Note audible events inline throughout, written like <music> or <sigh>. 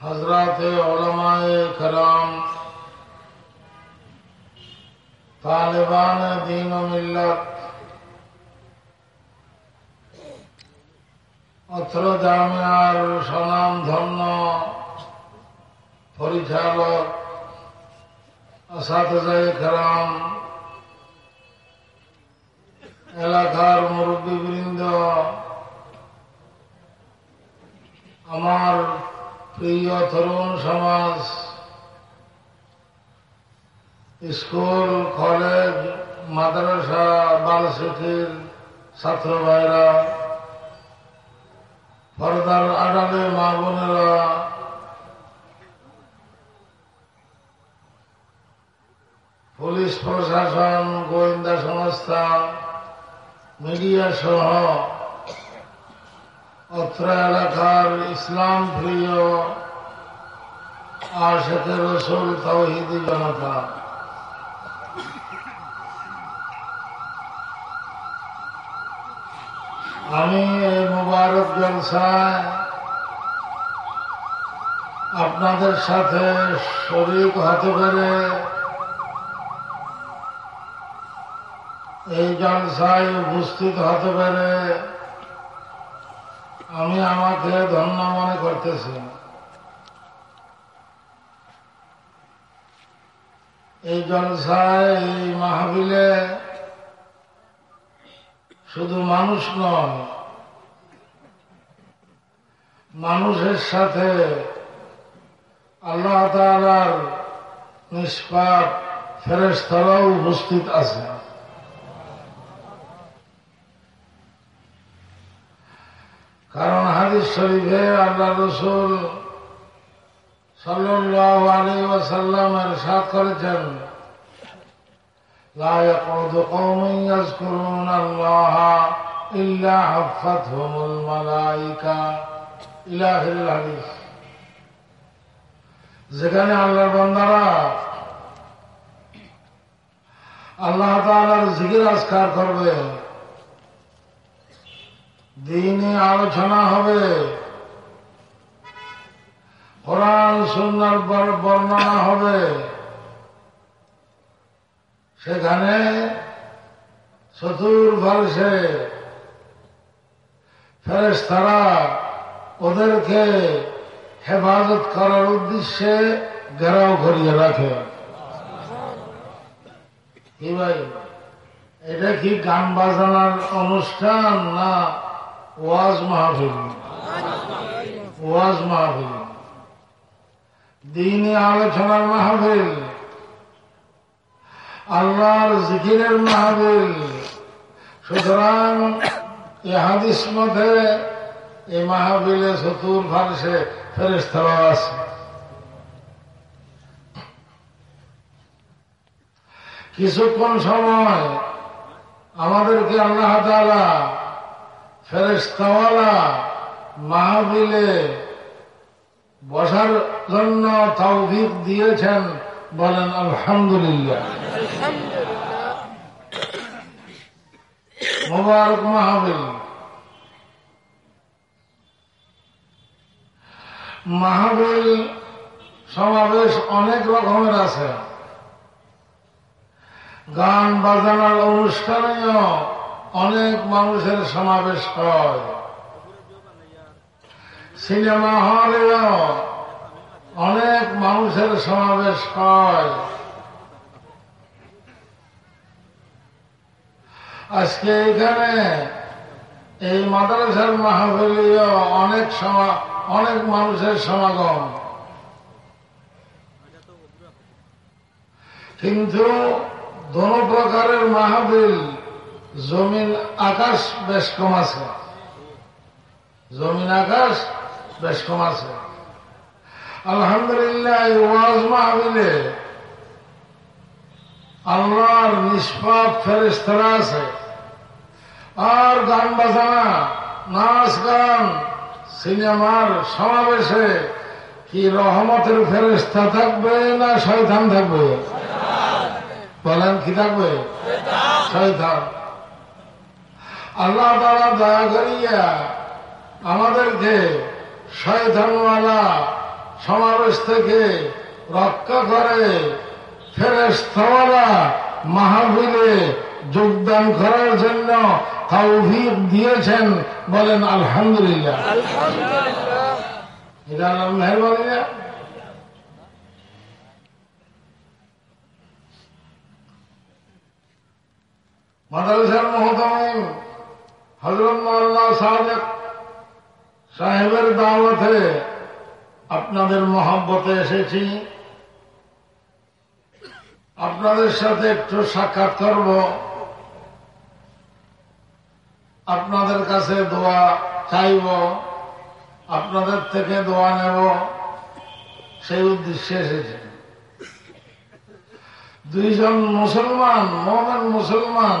হজরাতে ওলামায়ে কালাম তালেবান দিন অত্র জামিয়ার সনাম ধন্য পরিচালক আসাদাই খেরাম এলাকার মুরব্বীবৃন্দ, আমার প্রিয় তরুণ সমাজ, স্কুল, কলেজ, মাদ্রাসা বালশিখির ছাত্র ভাইরা পর্দার আড়ালে মা বোনেরা, পুলিশ প্রশাসন, গোয়েন্দা সংস্থা, মিডিয়া সহ অত্র এলাকার ইসলাম প্রিয় আশেখে রসুল তৌহিদি জনতা আমি এই মুবারক জলসায় আপনাদের সাথে শরীর হতে পেরে এই জলসায় উপস্থিত হতে পেরে আমি আমাকে ধন্য মনে করতেছি এই জলসায়, এই মাহবিলে শুধু মানুষ নয়, মানুষের সাথে আল্লাহ তালার নিষ্পাপ ফেরেস্তরাও উপস্থিত আছে। কারণ হাদিস শরীফে আল্লাহ রসুল সাল্লাহ আলী ওয়াসাল্লামের সাথ করেছেন لا يقعد قوم يذكرون الله إلا حفتهم الملائكة إلى آخر الحديث যেখানে আল্লাহর বন্দারা আল্লাহ তালার জিকির আজকার করবে দিনে আলোচনা হবে। কোরআন, সুন্নার বর্ণনা হবে। সেখানে চতুর্ভাষে ফেরেস তারা ওদেরকে হেফাজত করার উদ্দেশ্যে ঘেরাও করিয়ে রাখে। কি ভাই? এটা কি গান বাজানোর অনুষ্ঠান না ওয়াজ মাহফিল। ওয়াজ মাহফিল। দিনই আলোচনার মাহফিল। আল্লাহর জিকিরের মাহফিল। সুতরাং এ মধ্যে এই মাহফিলে চতুর ফারসে ফেরেস্তারা আছে। কিছুক্ষণ সময় আমাদেরকে আল্লাহ তালা ফেরেস্তাওয়ালা মাহবিলে বসার জন্য তৌফিক দিয়েছেন বলেন আলহামদুলিল্লাহ। মোবারক মাহবিল মাহবিল সমাবেশ অনেক রকমের আছে। গান বাজানোর অনুষ্ঠানেও অনেক মানুষের সমাবেশ হয়। সিনেমা হলেও অনেক মানুষের সমাবেশ হয়। আজকে এখানে এই মাদ্রাসার মাহফিলীয় অনেক অনেক মানুষের সমাগম। কিন্তু দোনো প্রকারের মাহবিল জমিন আকাশ বেশ কম আছে। জমিন আকাশ বেশ কম আছে। আলহামদুলিল্লাহ ওয়াজ মাহবিলে আল্লাহর নিষ্পাপ ফেরেস্তরা আছে। আর গান বাজানা নাচ গান, সিনেমার সমাবেশে কি রহমতের ফেরেস্তা থাকবে না শয়তান থাকবে? বলেন কি থাকবে? শয়তান। আল্লাহ তারা দয়া করিয়া আমাদেরকে শয়তানওয়ালা সমাবেশ থেকে রক্ষা করে ফেরেস্তওয়ালা মাহবিলে যোগদান করার জন্য তৌফিক দিয়েছেন বলেন আলহামদুলিল্লাহ। এটা আল্লাহর মেহরবানি না? মাদ্রাসার মহতমিম হজরত মাল্লা সাদেক সাহেবের দাওয়াতে আপনাদের মহব্বতে এসেছি। আপনাদের সাথে একটু সাক্ষাৎ করব। আপনাদের কাছে দোয়া চাইব। আপনাদের থেকে দোয়া নেব। সেই উদ্দেশ্যে এসেছে। দুইজন মুসলমান, মোমেন মুসলমান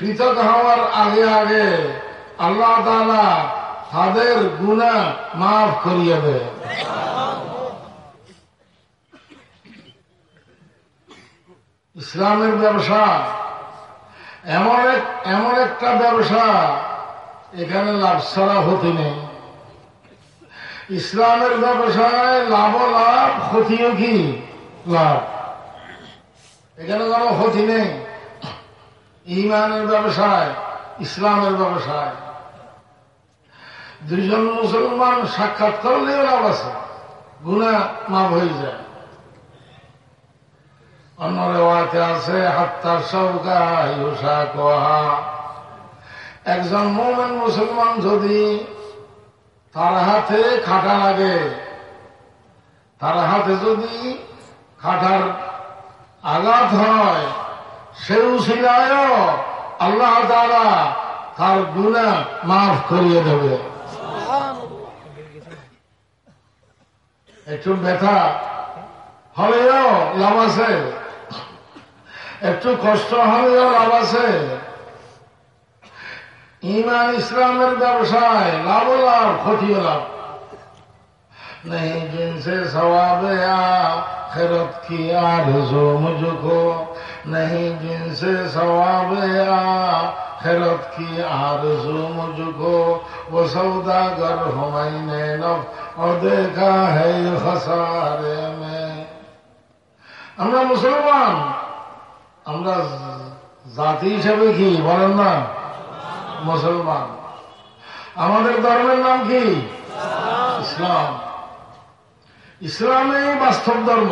পৃথক হওয়ার আগে আগে আল্লাহ তালা তাদের গুণা মাফ করিয়ে দেয় ইসলামের ব্যবসা, এমন এক, এমন একটা ব্যবসা, এখানে লাভ ছাড়া হতে নেই। ইসলামের ব্যবসায় লাভ লাভ, ক্ষতিও কি? লাভ। এখানে কোনো ক্ষতি নেই। ইমানের ব্যবসায়, ইসলামের ব্যবসায়। দুইজন মুসলমান সাক্ষাৎ করলেও লাভ আছে গুণা মাফ হয়ে যায়। অন্য রেওয়াতে আছে, হাত্তার সৌকা ইউসা কোহা। একজন মোমেন মুসলমান যদি তার হাতে খাটা লাগে, তার হাতে যদি খাটার আঘাত হয় সেও ছিলায় আল্লাহ তারা তার গুণা মাফ করিয়ে দেবে একটু ব্যথা হলেও লাভ আছে একটু কষ্ট হলেও লাভ আছে ইমান ইসলামের ব্যবসায় লাভ লাভ ক্ষতিও লাভ नहीं जिनसे सवाब आखिरत की आरज़ू मुझको नहीं जिनसे सवाब खैरत की आरज़ू मुझको वो सौदागर हुमैने नफ और देखा है ये खसारे में আমরা মুসলমান আমরা জাতি হিসেবে কি বলেন না মুসলমান আমাদের ধর্মের নাম কি ইসলাম ইসলামে বাস্তব ধর্ম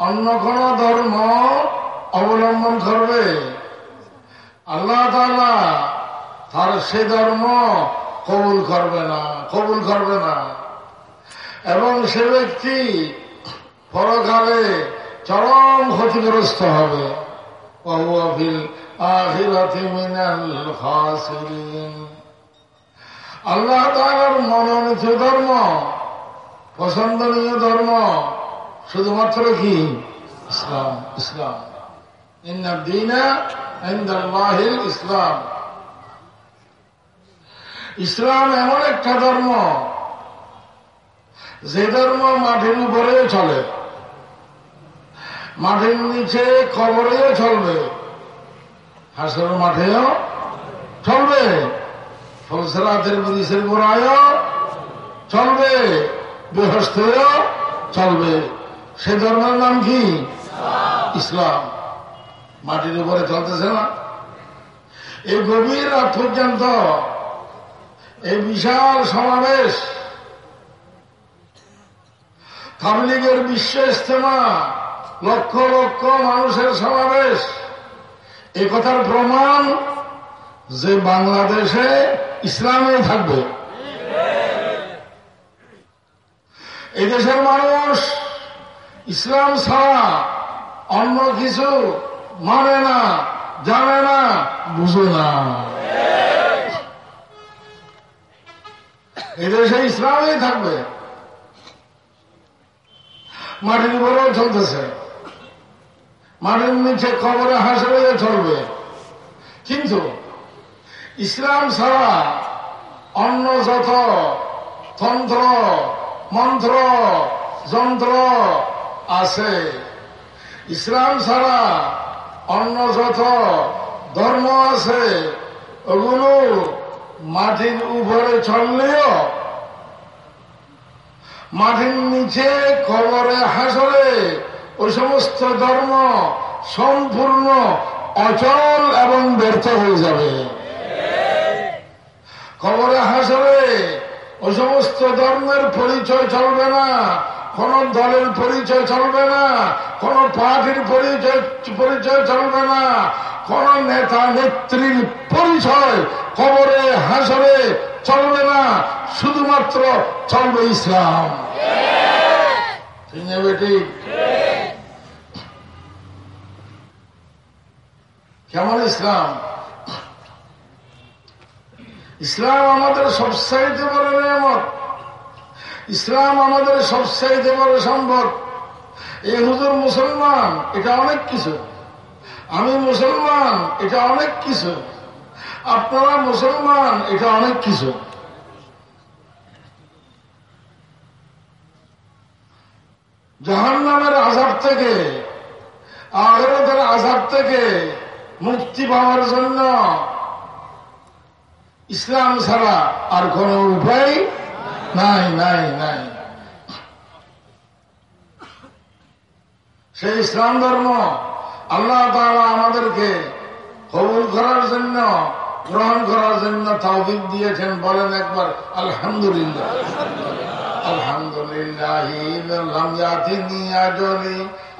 অন্য কোন ধর্ম অবলম্বন করবে। আল্লাহ তালা তার সে ধর্ম কবুল করবে না, কবুল করবে না। এবং সে ব্যক্তি পরকালে চরম ক্ষতিগ্রস্ত হবে। আল্লাহ তালার মনোনীত ধর্ম, পছন্দনীয় ধর্ম শুধুমাত্র কি? ইসলাম ইসলাম। ইসলাম। ইসলাম এমন একটা ধর্ম, যে ধর্ম মাঠের উপরেও চলে, মাঠের নিচে কবরেও চলবে হাসর মাঠেও চলবে ফলসরাতের ব্রিজের গোড়ায়ও চলবে, বৃহস্পতিও চলবে। সে ধর্মের নাম কি? ইসলাম। মাটির উপরে চলতেছে না। এই গভীর রাত পর্যন্ত এই বিশাল সমাবেশ তাবলিগের বিশ্ব ইস্তেমা লক্ষ লক্ষ মানুষের সমাবেশ। এ কথার প্রমাণ যে বাংলাদেশে ইসলামে থাকবে। এই দেশের মানুষ ইসলাম ছাড়া অন্য কিছু মানে না, জানে না, বুঝে না। এদেশে ইসলামই থাকবে। মাটির উপরেও চলতেছে। মাটির নিচে খবরে হাসরে চলবে। কিন্তু ইসলাম ছাড়া অন্য যত তন্ত্র, মন্ত্র, যন্ত্র আছে। ইসলাম ছাড়া অন্য যত ধর্ম আছে, ওগুলো মাটির উপরে চললেও, মাটির নিচে কবরে হাসরে ওই সমস্ত ধর্ম সম্পূর্ণ অচল এবং ব্যর্থ হয়ে যাবে। কবরে হাসরে ওই সমস্ত ধর্মের পরিচয় চলবে না। কোন দলের পরিচয় চলবে না, কোন পার্টির পরিচয় পরিচয় চলবে না, কোন নেতা নেত্রীর পরিচয় কবরে, হাসরে চলবে না, শুধুমাত্র চলবে ইসলাম। কেমন ইসলাম? ইসলাম আমাদের সবসাইতে বড় নিয়ামত। ইসলাম আমাদের সবসাইতে বড় সম্ভব এই হুজুর মুসলমান, এটা অনেক কিছু। আমি মুসলমান, এটা অনেক কিছু। আপনারা মুসলমান, এটা অনেক কিছু। জাহান নামের আজাব থেকে আহরতের আজাব থেকে মুক্তি পাওয়ার জন্য ইসলাম ছাড়া আর কোন উপায় নাই নাই নাই। সেই ইসলাম ধর্ম আল্লাহ তালা আমাদেরকে কবুল করার জন্য, গ্রহণ করার জন্য তাওবিক দিয়েছেন বলেন একবার, আলহামদুলিল্লাহ। আলহামদুলিল্লাহ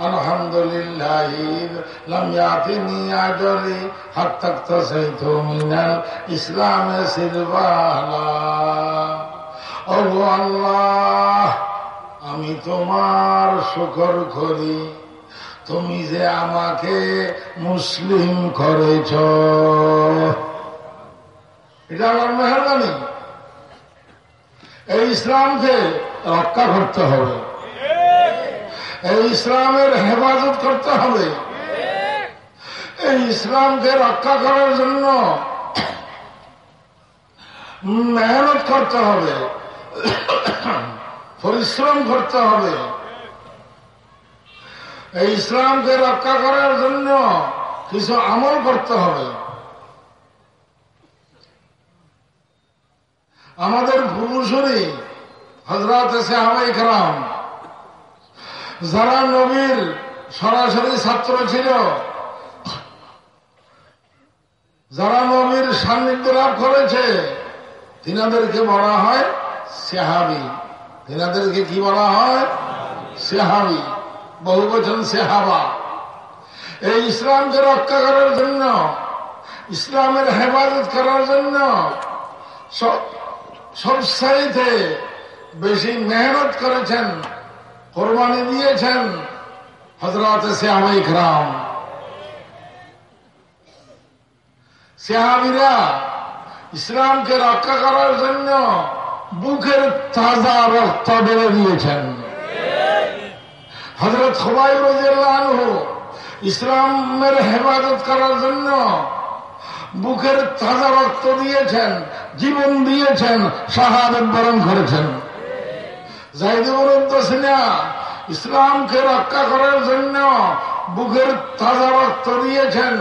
আলহামদুলিল্লাহ ইসলামে সিরবালা ও আমি তোমার শুকর করি। তুমি যে আমাকে মুসলিম করেছ। এটা আমার মেহরবানি। এই ইসলামকে রক্ষা করতে হবে। এই ইসলামের হেফাজত করতে হবে। এই ইসলামকে রক্ষা করার জন্য মেহনত করতে হবে। <coughs> পরিশ্রম করতে হবে। এই ইসলামকে রক্ষা করার জন্য কিছু আমল করতে হবে। আমাদের পূর্বসূরি হজরত সাহাবাই কালাম যারা নবীর সরাসরি ছাত্র ছিল, যারা নবীর সান্নিধ্য লাভ করেছে, তিনাদেরকে বলা হয় সেহাবি। তিনাদেরকে কি বলা হয়? সেহাবি। বহু বচন সেহাবা। এই ইসলামকে রক্ষা করার জন্য, ইসলামের হেফাজত করার জন্য সবসাইতে বেশি মেহনত করেছেন, কোরবানি দিয়েছেন হজরত সেহাবাই রাম সেহাবিরা ইসলামকে রক্ষা করার জন্য বুকের তাজা রক্ত বেড়ে দিয়েছেন। হজরত সবাই ইসলামের হেফাজত করার জন্য বুকের তাজা রক্ত দিয়েছেন, জীবন দিয়েছেন, শাহাদত বরণ করেছেন। ইসলামকে রক্ষা করার জন্য বুকের তাজা রক্ত দিয়েছেন,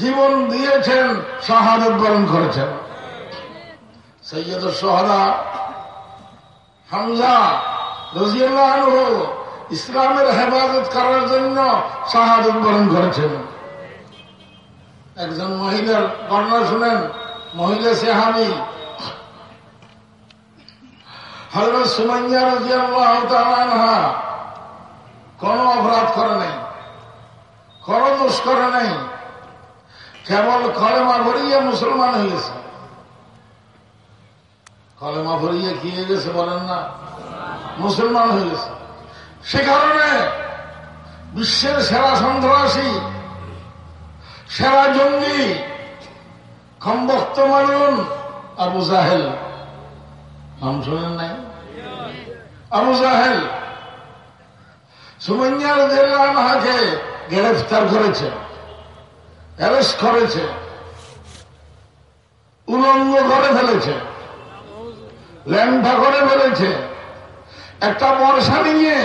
জীবন দিয়েছেন, শাহাদত বরণ করেছেন। সৈয়দ সোহরা হামজা রজিয়াল্লাহ ইসলামের হেফাজত করার জন্য শাহাদত বরণ করেছেন। একজন মহিলার বর্ণনা শুনেন, মহিলা সেহামি হজরত সুমাইয়া রাজিয়াল্লাহ কোন অপরাধ করে নাই, কোন দোষ করে নাই, কেবল কলেমা ভরিয়ে মুসলমান হয়েছে কলেমা ভরিয়ে কি হয়ে গেছে বলেন না? মুসলমান হয়ে গেছে। সে কারণে বিশ্বের সেরা সন্ত্রাসী, সেরা জঙ্গি, কমবক্ত মানুন আবু জাহেল। নাম শোনেন নাই? আবু জাহেল সুমনিয়ার জেলাকে গ্রেফতার করেছে, অ্যারেস্ট করেছে, উলঙ্গ করে ফেলেছে। ল্যাংটা করে ফেলেছে। একটা বর্ষা নিয়ে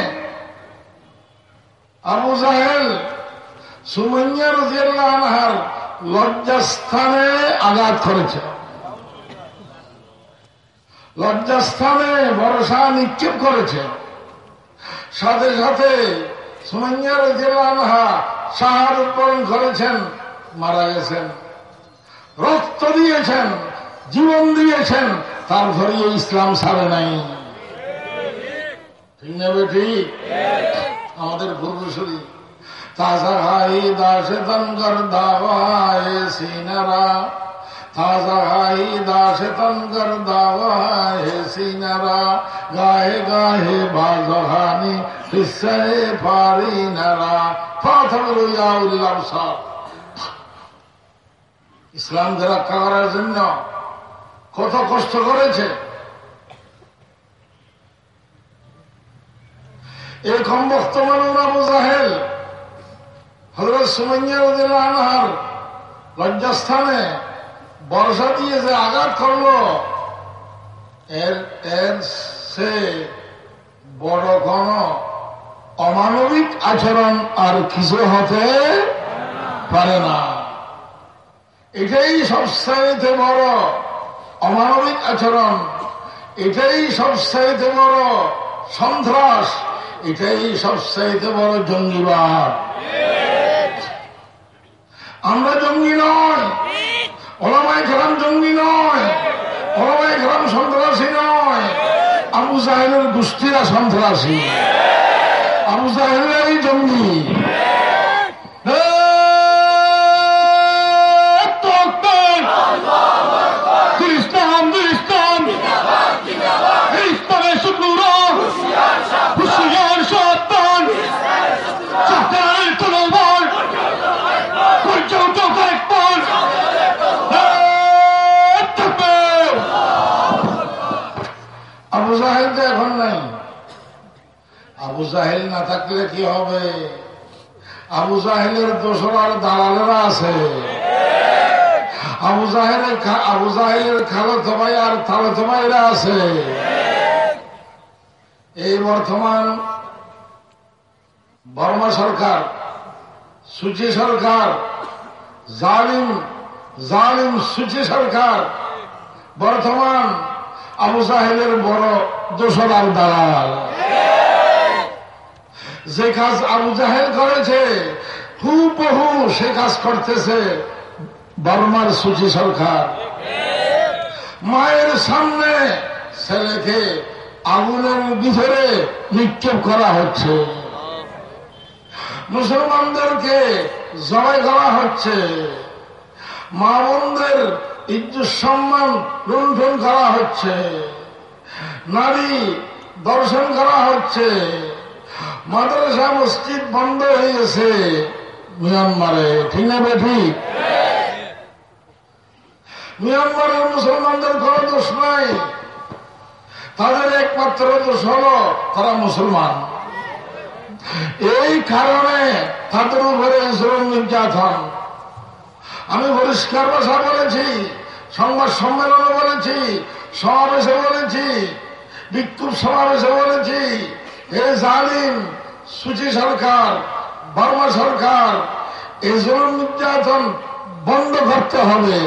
আবু জাহেল সুমনিয়া রাজিয়াল্লাহার লজ্জাস্থানে আঘাত করেছে। লজ্জাস্থানে ভরসা নিক্ষেপ করেছে। সাথে সাথে সুমনিয়া রাজিয়াল্লাহা সাহার উৎপাদন করেছেন, মারা গেছেন। রক্ত দিয়েছেন, জীবন দিয়েছেন তারপরে ইসলাম ছাড়ে নাই। ঠিক না ঠিক আমাদের পূর্বশরী তাজা হাই দাসে তনকর দাওয়ায় সিনারা। তাজা হাই দাসে তনকর দাওয়ায় সিনারা। গায়ে গায়ে বাজহানি হিসে পারি নারা। ইসলামকে রক্ষা করার জন্য কত কষ্ট করেছে। এই কমবক্ত মানুষ আবু জাহেল হজরত সুমাইয়া আনহার লজ্জাস্থানে বর্ষা দিয়ে যে আঘাত করল, এর এর সে বড় কোন অমানবিক আচরণ আর কিছু হতে পারে না। এটাই সবসাইতে বড় অমানবিক আচরণ। এটাই সবসাইতে বড় সন্ত্রাস। এটাই সবসাইতে বড় জঙ্গিবাদ। আমরা জঙ্গি নয়। ওলামায় গ্রাম জঙ্গি নয়। ওলামায় গ্রাম সন্ত্রাসী নয়। আবু জাহেলের গোষ্ঠীরা সন্ত্রাসী। আবু জাহেলেরই জঙ্গি। জাহেল না থাকলে কি হবে? আবু জাহেলের দোসরার দালালেরা আছে। আবু জাহেলের আবু জাহেলের খালত ভাই আর থালত ভাইরা আছে। এই বর্তমান বর্মা সরকার, সুচি সরকার, জালিম জালিম সুচি সরকার, বর্তমান আবু সাহেবের বড় দোসরাল দালাল। যে কাজ আবু জাহেল করেছে বহু সে কাজ করতেছে বর্মার সুচি সরকার। মায়ের সামনে ছেলেকে আগুনের ভিতরে নিক্ষেপ করা হচ্ছে। মুসলমানদেরকে জবাই করা হচ্ছে। মা বোনদের ইজ্জত সম্মান লুণ্ঠন করা হচ্ছে। নারী দর্শন করা হচ্ছে। মাদ্রাসা মসজিদ বন্ধ হয়ে গেছে মিয়ানমারে, ঠিক না ঠিক? মিয়ানমারের মুসলমানদের কোন দোষ নাই। তাদের একমাত্র দোষ হল তারা মুসলমান। এই কারণে তাদের উপরে জুলুম নির্যাতন। আমি পরিষ্কার ভাষা বলেছি, সংবাদ সম্মেলনে বলেছি সমাবেশে বলেছি, বিক্ষোভ সমাবেশে বলেছি। জালিম সুচি সরকার, বর্মা সরকার এই জুলুম নির্যাতন বন্ধ করতে হবে,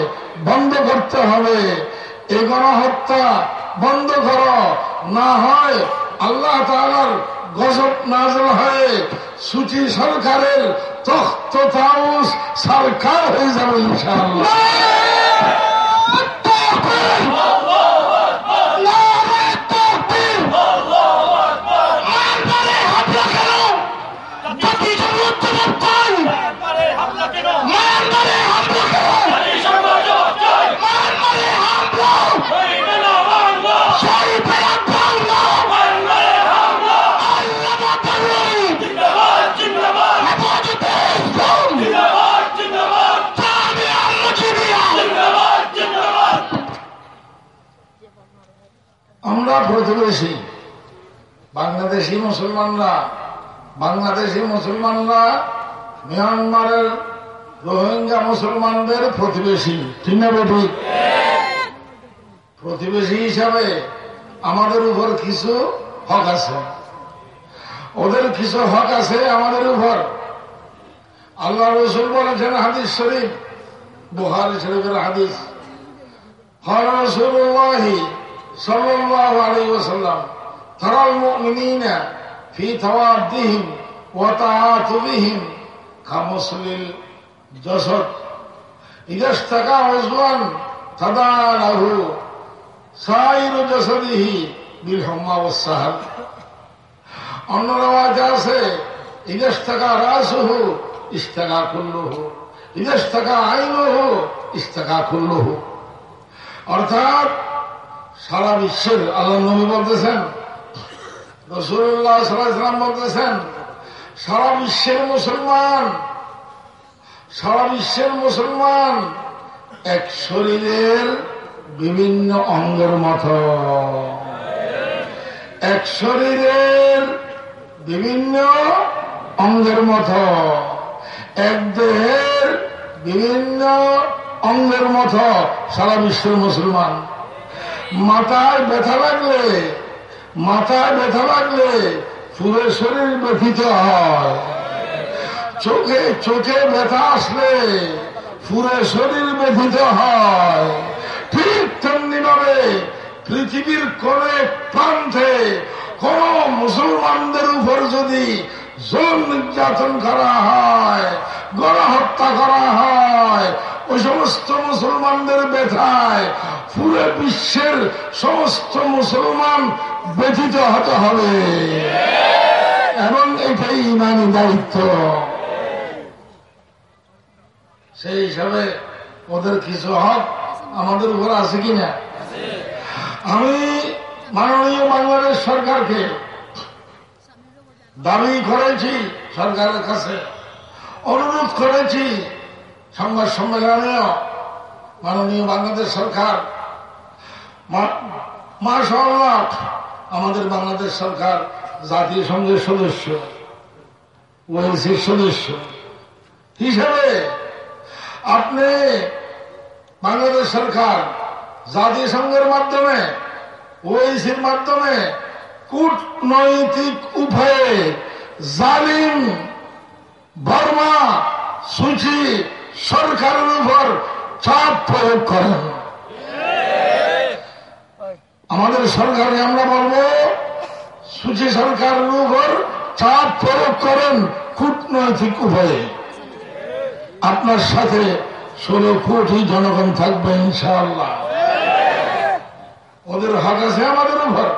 বন্ধ করতে হবে। এই গণহত্যা বন্ধ করো। না হয় আল্লাহ তালার গজব নাজল হয়ে সুচি সরকারের তখ্ত সরকার হয়ে যাবে আমরা প্রতিবেশী বাংলাদেশি মুসলমানরা বাংলাদেশি মুসলমানরা মিয়ানমারের রোহিঙ্গা মুসলমানদের প্রতিবেশী। ঠিক না ঠিক প্রতিবেশী হিসাবে আমাদের উপর কিছু হক আছে। ওদের কিছু হক আছে আমাদের উপর। আল্লাহ রসুল বলেছেন হাদিস শরীফ বুহারি শরীফের হাদিস। হর রসুল্লাহি صلى الله عليه وسلم ترى المؤمنين في توادهم وتعاطفهم كمثل الجسد إذا اشتكى عضوا تداعى له سائر جسده بالحمى والسهر অন্য রেওয়াজ আছে ইদেশ থাকা রাসুহু ইস্তাকা কুল্লুহু ইদেশ থাকা আইনুহু ইস্তাকা কুল্লুহু অর্থাৎ সারা বিশ্বের আল্লাহ নবী বলতেছেন, রসুল্লাহ সাল্লাম বলতেছেন, সারা বিশ্বের মুসলমান, সারা বিশ্বের মুসলমান এক শরীরের বিভিন্ন অঙ্গের মতো। এক শরীরের বিভিন্ন অঙ্গের মতো। এক দেহের বিভিন্ন অঙ্গের মতো সারা বিশ্বের মুসলমান। মাথায় ব্যথা লাগলে, মাথায় ব্যথা লাগলে পুরো শরীর ব্যথিত হয়। চোখে চোখে ব্যথা আসলে পুরো শরীর ব্যথিত হয়। ঠিক তেমনি ভাবে পৃথিবীর কোন প্রান্তে কোন মুসলমানদের উপর যদি জোর নির্যাতন করা হয়, গণহত্যা করা হয় ওই সমস্ত মুসলমানদের ব্যথায় পুরো বিশ্বের সমস্ত মুসলমান ব্যথিত হতে হবে। এবং এটাই ইমানি দায়িত্ব। সেই হিসাবে ওদের কিছু হক আমাদের উপর আছে কিনা আমি মাননীয় বাংলাদেশ সরকারকে দাবি করেছি সরকারের কাছে, অনুরোধ করেছি সংবাদ সম্মেলনেও মাননীয় বাংলাদেশ সরকার মাশাল্লাহ আমাদের বাংলাদেশ সরকার জাতিসংঘের সদস্য ওয়েলসির সদস্য। হিসেবে আপনি বাংলাদেশ সরকার জাতিসংঘের মাধ্যমে ওয়েসির মাধ্যমে কূটনৈতিক উভয়ে জালিম বর্মা সুচি সরকারের উপর চাপ প্রয়োগ করেন আমাদের সরকারে আমরা বলব, সুচি সরকারের উপর চাপ প্রয়োগ করেন কূটনৈতিক উভয়ে। আপনার সাথে ষোলো কোটি জনগণ থাকবে ইনশাআল্লাহ। ওদের হক আছে আমাদের উপর।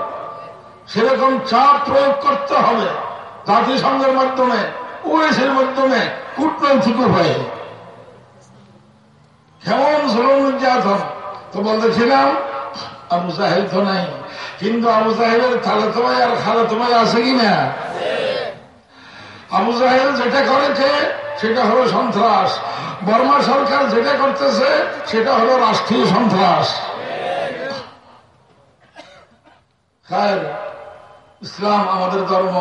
সেরকম চাপ প্রয়োগ করতে হবে জাতিসংঘের মাধ্যমে ওয়েসের মাধ্যমে, কূটনৈতিক উভয়ে। কেমন নির্যাতন? তো বলতেছিলাম, আবু সাহেব তো নাই। কিন্তু আবু সাহেবের আর আছে আবু সাহেব যেটা করেছে, সেটা হলো সন্ত্রাস। বর্মা সরকার যেটা করতেছে, সেটা হলো রাষ্ট্রীয় সন্ত্রাস। ইসলাম আমাদের ধর্ম।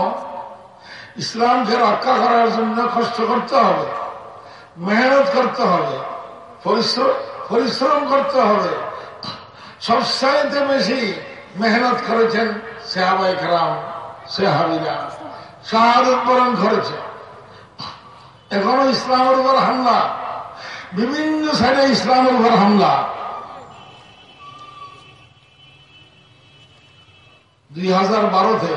ইসলামকে রক্ষা করার জন্য কষ্ট করতে হবে, মেহনত করতে হবে। পরিশ্রম করতে হবে সবসাইতে বেশি মেহনত করেছেন সেহাবাই খারাম সেহাবিরা শাহাদত বরণ করেছে এখনও ইসলামের উপর হামলা বিভিন্ন সাইডে ইসলামের উপর হামলা দুই হাজার বারোতে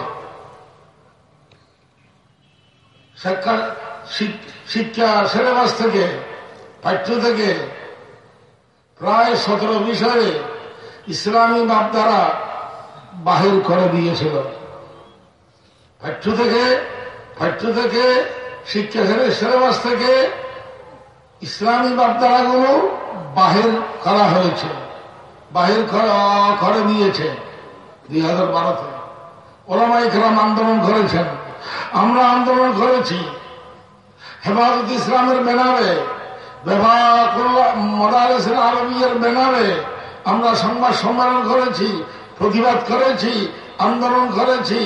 শিক্ষা সিলেবাস থেকে পাঠ্য থেকে প্রায় সতেরো বিষয়ে ইসলামী ভাবধারা বাহির করে দিয়েছিল। পাঠ্য থেকে পাঠ্য থেকে শিক্ষা সিলেবাস থেকে ইসলামী ভাবধারাগুলো বাহির করা হয়েছে। বাহির করে দিয়েছে দুই হাজার বারোতে ওলামাই খেলাম আন্দোলন করেছেন। আমরা আন্দোলন করেছি। হেফাজত ইসলামের ব্যানারে মদারেসের আরবিয়ার আমরা সংবাদ সম্মেলন করেছি, প্রতিবাদ করেছি, আন্দোলন করেছি।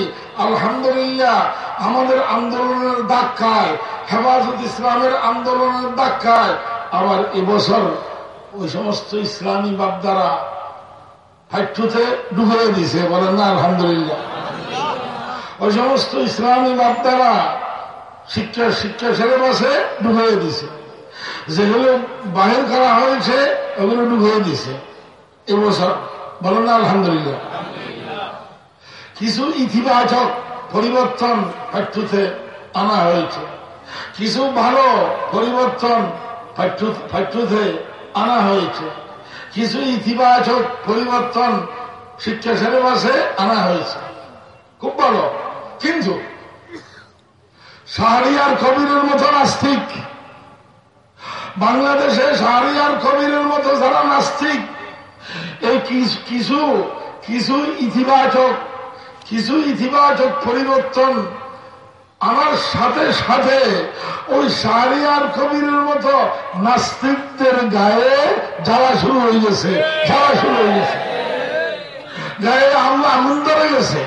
আলহামদুলিল্লাহ, আমাদের আন্দোলনের ধাক্কায় হেফাজত ইসলামের আন্দোলনের ধাক্কায় আবার এবছর ওই সমস্ত ইসলামী বাপদারা ফাইটুতে ডুবে দিছে বলেন না, আলহামদুলিল্লাহ। ওই সমস্ত ইসলামী বাপদারা শিক্ষা শিক্ষা সিলেবাসে ডুবে দিছে যেগুলো বাহির করা হয়েছে, ওগুলো ডুবে দিছে এবছর বলেন না, আলহামদুলিল্লাহ। কিছু ইতিবাচক পরিবর্তন পাঠ্যতে আনা হয়েছে। কিছু ভালো পরিবর্তন পাঠ্যতে আনা হয়েছে। কিছু ইতিবাচক পরিবর্তন শিক্ষা সিলেবাসে আনা হয়েছে। খুব ভালো। কিন্তু শাহরিয়ার কবিরের মতো নাস্তিক বাংলাদেশে শাহরিয়ার কবিরের মতো যারা নাস্তিক, এই কিছু কিছু ইতিবাচক কিছু ইতিবাচক পরিবর্তন আমার সাথে সাথে ওই শাহরিয়ার কবিরের মতো নাস্তিকদের গায়ে যাওয়া শুরু হয়ে গেছে যাওয়া শুরু হয়ে গেছে। গায়ে আমরা আগুন ধরে গেছে।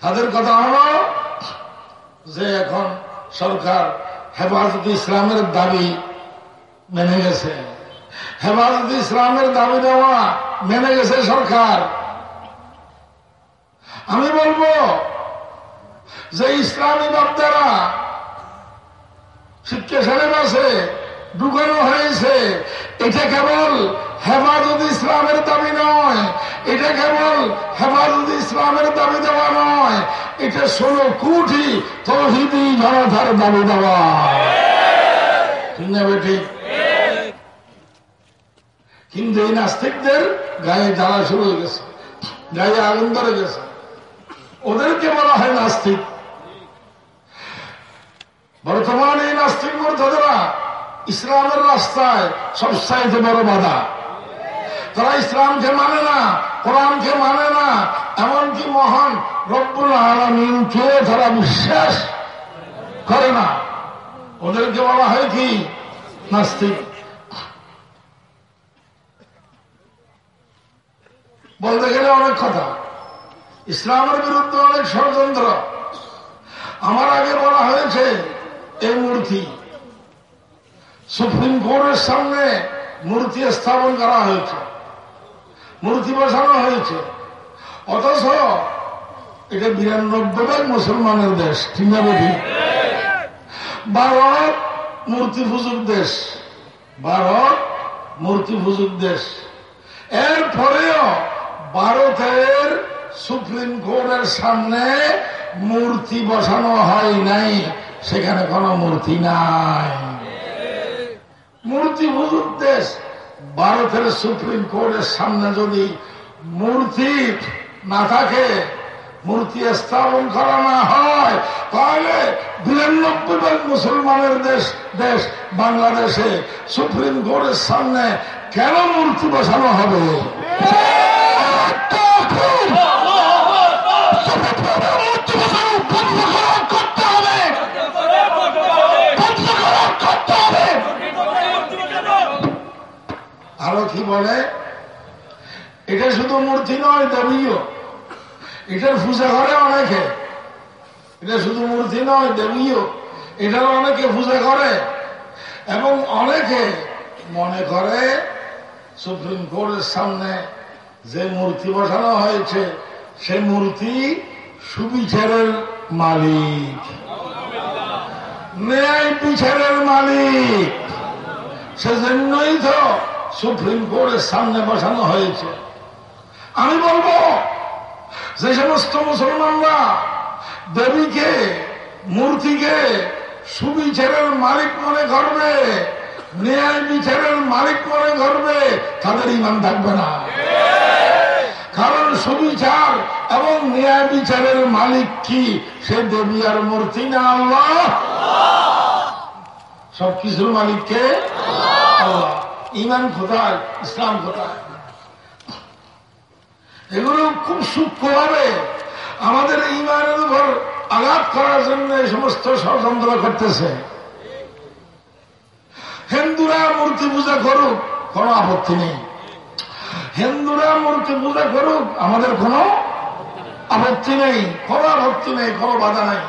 তাদের কথা হল যে এখন সরকার হেফাজত ইসলামের দাবি মেনে গেছে। হেফাজত ইসলামের দাবি দেওয়া মেনে গেছে সরকার। আমি বলব যে ইসলামী বাপদারা শিক্ষা সিলেবাসে ঢুকানো হয়েছে। এটা কেবল হেফাজত ইসলামের দাবি নয়, এটা কেবল হেফাজত ইসলামের দাবি দেওয়া নয় এটা ষোলো কোটি তহিদি জনতার দাবি দেওয়া। কিন্তু এই নাস্তিকদের গায়ে জ্বালা শুরু হয়ে গেছে, গায়ে আগুন ধরে গেছে। ওদেরকে বলা হয় নাস্তিক। বর্তমানে এই নাস্তিক মূর্খরা ইসলামের রাস্তায় সবসাইতে বড় বাধা। তারা ইসলামকে মানে না, কোরআনকে মানে না, এমনকি মহান রব্বুল আলমিনকে তারা বিশ্বাস করে না, ওদেরকে বলা হয় কি? নাস্তিক। বলতে গেলে অনেক কথা। ইসলামের বিরুদ্ধে অনেক ষড়যন্ত্র। আমার আগে বলা হয়েছে, এই মূর্তি। সুপ্রিম কোর্টের সামনে মূর্তি স্থাপন করা হয়েছে। মূর্তি বসানো হয়েছে। অথচ এটা বিরানব্বই মুসলমানের দেশ ঠিক ভারত মূর্তি পুজুক দেশ ভারত মূর্তি পুজুক দেশ। এরপরেও ভারতের সুপ্রিম কোর্টের সামনে মূর্তি বসানো হয় নাই, সেখানে কোনো মূর্তি নাই। মূর্তি পুজুক দেশ ভারতের সুপ্রিম কোর্টের সামনে যদি মূর্তি না থাকে মূর্তি স্থাপন করা না হয় তাহলে বিরানব্বই ভাগ মুসলমানের দেশ দেশ বাংলাদেশে সুপ্রিম কোর্টের সামনে কেন মূর্তি বসানো হবে? কি বলে? এটা শুধু মূর্তি নয়, দেবীও। এটার পূজা করে অনেকে। এটা শুধু মূর্তি নয়, দেবীও। এটার অনেকে পূজা করে। এবং অনেকে মনে করে, সুপ্রিম কোর্টের সামনে যে মূর্তি বসানো হয়েছে, সে মূর্তি সুবিচারের মালিক। ন্যায় বিচারের মালিক। সেজন্যই তো সুপ্রিম কোর্টের সামনে বসানো হয়েছে। আমি বলব, যে সমস্ত মুসলমানরা দেবীকে, মূর্তিকে সুবিচারের মালিক মনে করবে ন্যায় বিচারের মালিক মনে করবে, তাদের ইমান থাকবে না। কারণ সুবিচার এবং ন্যায় বিচারের মালিক কি? সে দেবী আর মূর্তি না আল্লাহ? সবকিছুর মালিককে আল্লাহ। ইমান কোথায় ইসলাম কোথায় এগুলো খুব সূক্ষ্ম ভাবে আমাদের ইমানের উপর আঘাত করার জন্য এই সমস্ত ষড়যন্ত্র করতেছে হিন্দুরা মূর্তি পূজা করুক, কোনো আপত্তি নেই। হিন্দুরা মূর্তি পূজা করুক, আমাদের কোনো আপত্তি নেই, কোনো আপত্তি নেই, কোনো বাধা নেই।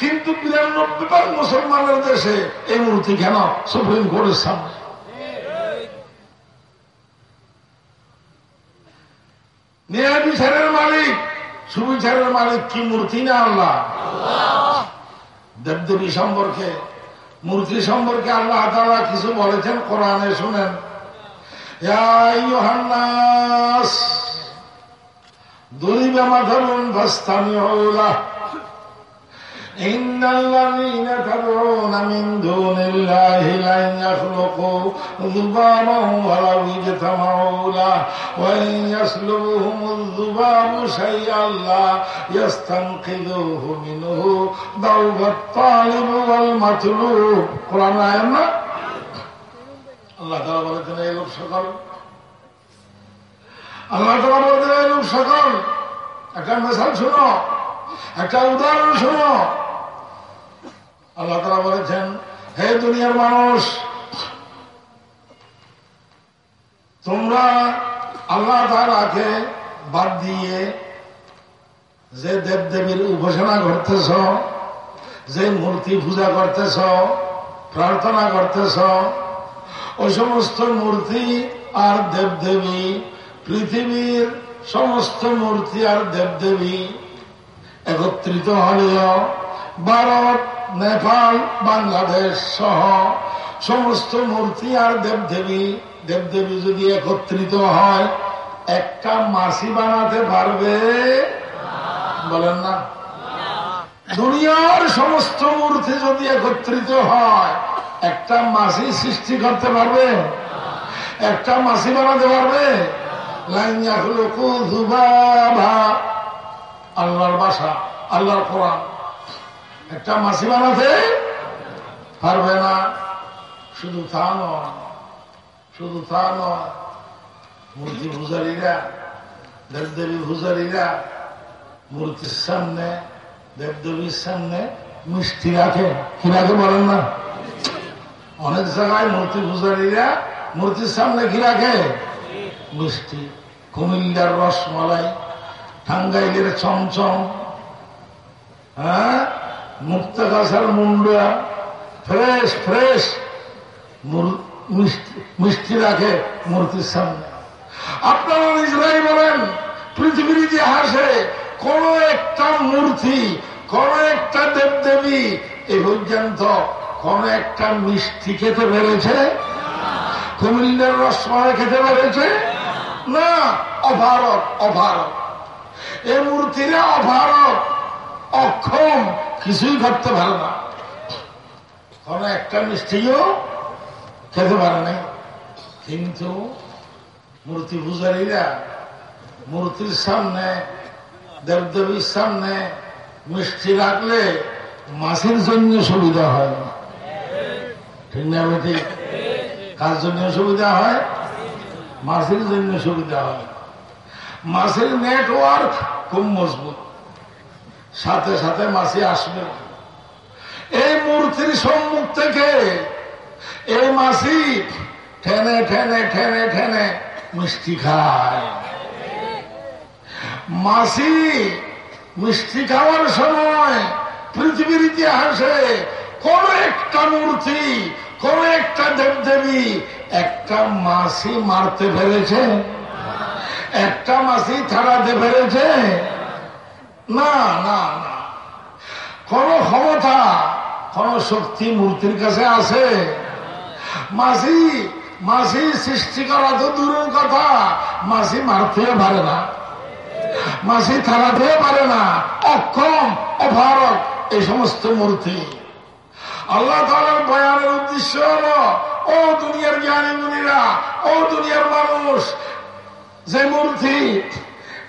কিন্তু বিরানব্বই মুসলমানের দেশে এই মূর্তি কেন সুপ্রিম কোর্টের সামনে? ন্যায় বিচারের মালিক সুবিচারের মালিক কি মূর্তি না আল্লাহ? দেবদেবী সম্পর্কে, মূর্তি সম্পর্কে আল্লাহ তারা কিছু বলেছেন, কোরআনে শুনেন। দরিবে ভাস্তানি ভাস্তানীয় إن الذين تدعون من دون الله لن يخلقوا ذبابا ولو اجتمعوا له وإن يسلبهم الذباب شيئا لا يستنقذوه منه ضعف الطالب والمطلوب قرآن آية না আল্লাহ তারা বলেছেন এই লোক সকল আল্লাহ তারা বলেছেন এই লোক সকল একটা মেসাল শুনো একটা উদাহরণ শুনো আল্লাহ তারা বলেছেন, হে দুনিয়ার মানুষ, তোমরা আল্লাহ তালাকে বাদ দিয়ে যে দেবদেবীর উপাসনা করতেছ, যে মূর্তি পূজা করতেছ, প্রার্থনা করতেছ, ওই সমস্ত মূর্তি আর দেবদেবী, পৃথিবীর সমস্ত মূর্তি আর দেবদেবী একত্রিত হলেও ভারত নেপাল, বাংলাদেশ সহ সমস্ত মূর্তি আর দেবদেবী দেবদেবী যদি একত্রিত হয়, একটা মাসি বানাতে পারবে? বলেন না। দুনিয়ার সমস্ত মূর্তি যদি একত্রিত হয়, একটা মাসি সৃষ্টি করতে পারবে? একটা মাসি বানাতে পারবে? লাইন আল্লাহর বাসা আল্লাহর কোরআন। একটা মাসি বানাতে পারবে না। শুধু তা নয়, শুধু তা নয়, মূর্তি পূজারীরা, দেবদেবী পূজারীরা মূর্তির সামনে, দেবদেবীর সামনে মিষ্টি রাখে। কি রাখে বলেন না? অনেক জায়গায় মূর্তি পূজারীরা মূর্তির সামনে কি রাখে? মিষ্টি। কুমিল্লার রসমলাই, টাঙ্গাইলের চমচম হ্যাঁ? মুক্ত মুন্ডা ফ্রেশ ফ্রেশ মিষ্টি রাখে মূর্তির সামনে। আপনারা নিজেরাই বলেন, পৃথিবীর ইতিহাসে কোন একটা মূর্তি, কোন একটা দেবদেবী এই পর্যন্ত কোন একটা মিষ্টি খেতে পেরেছে? কুমিল্লার রসমালাই খেতে পেরেছে? না, অভারত অভারত। এ মূর্তিরা অভারত। কিছুই করতে পারে না। কোন একটা মিষ্টিও খেতে পারে নাই। কিন্তু মূর্তি পূজারীরা মূর্তির সামনে, দেবদেবীর সামনে মিষ্টি রাখলে মাছের জন্য সুবিধা হয় ঠিক না বেটি? কার জন্য সুবিধা হয়? মাছের জন্য সুবিধা হয়। মাছের নেটওয়ার্ক খুব মজবুত। সাথে সাথে মাসি আসবে। এই মূর্তির সম্মুখ থেকে এই মাসি ঠেনে ঠেনে ঠেনে ঠেনে মিষ্টি খায়। মাসি মিষ্টি খাওয়ার সময় পৃথিবীর ইতিহাসে কোন একটা মূর্তি, কোন একটা দেবদেবী একটা মাসি মারতে পেরেছে একটা মাসি ছাড়াতে পেরেছে না না না। কোন ক্ষমতা, কোন শক্তি মূর্তির কাছে আছে? মাসি মাসি সৃষ্টি করা তো দূরের কথা। মাসি মারতেও পারে না। মাসি থামাতেও পারে না। অক্ষম অভারত এই সমস্ত মূর্তি। আল্লাহ তালার বয়ানের উদ্দেশ্য হল, ও দুনিয়ার জ্ঞানী মুনিরা, ও দুনিয়ার মানুষ, যে মূর্তি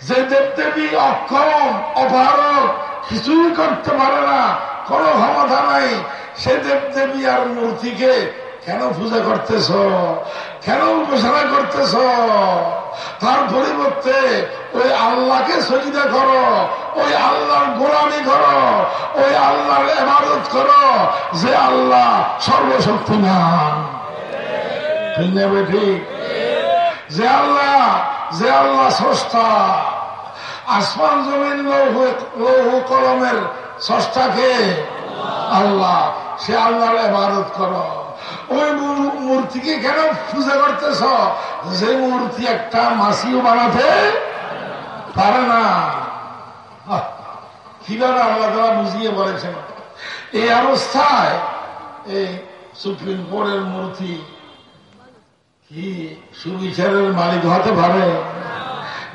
যে দেবদেবী অক্ষম অভারত কিছুই করতে পারে না, কোন ক্ষমতা নাই। সে দেব দেবদেবী আর মূর্তিকে কেন পূজা করতেছ? কেন উপাসনা করতেছ? তার পরিবর্তে ওই আল্লাহকে সজিদা করো, ওই আল্লাহর গোলামি করো, ওই আল্লাহর এবাদত করো, যে আল্লাহ সর্বশক্তিমান। নেবে ঠিক? যে আল্লাহ যে আল্লাহ স্রষ্টা। আসমান জমিন লৌহ কলমের স্রষ্টাকে আল্লাহ। সে আল্লাহর এবাদত করো। ওই মূর্তিকে কেন পূজা করতেছ? যে মূর্তি একটা মাসিও বানাতে পারে না। কীভাবে আল্লাহ তারা বুঝিয়ে বলেছেন। এই অবস্থায় এই সুপ্রিম কোর্টের মূর্তি সুবিচারের মালিক হতে পারে?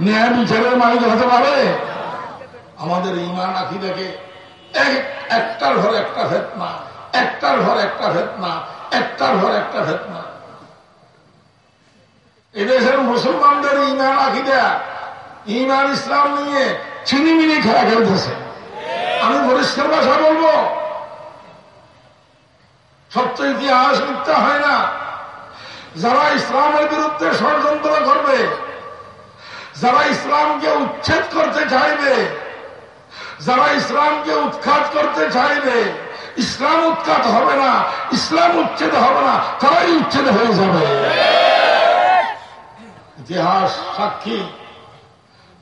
ন্যায় বিচারের মালিক হতে পারে? আমাদের ইমান আখিদাকে একটার ঘরে একটা ফেতনা, একটার ঘর একটা ফেতনা, একটার ঘর একটা ফেতনা। এদেশের মুসলমানদের ইমান আখিদা ইমান ইসলাম নিয়ে চিনিমিনি খেলা খেলতেছে। আমি পরিষ্কার ভাষা বলব, সত্য ইতিহাস মিথ্যা হয় না। যারা ইসলামের বিরুদ্ধে ষড়যন্ত্র করবে, যারা ইসলামকে উচ্ছেদ করতে চাইবে, যারা ইসলামকে উৎখাত করতে চাইবে, ইসলাম উৎখাত হবে না, ইসলাম উচ্ছেদ হবে না, তারাই উচ্ছেদ হয়ে যাবে। ইতিহাস, সাক্ষী,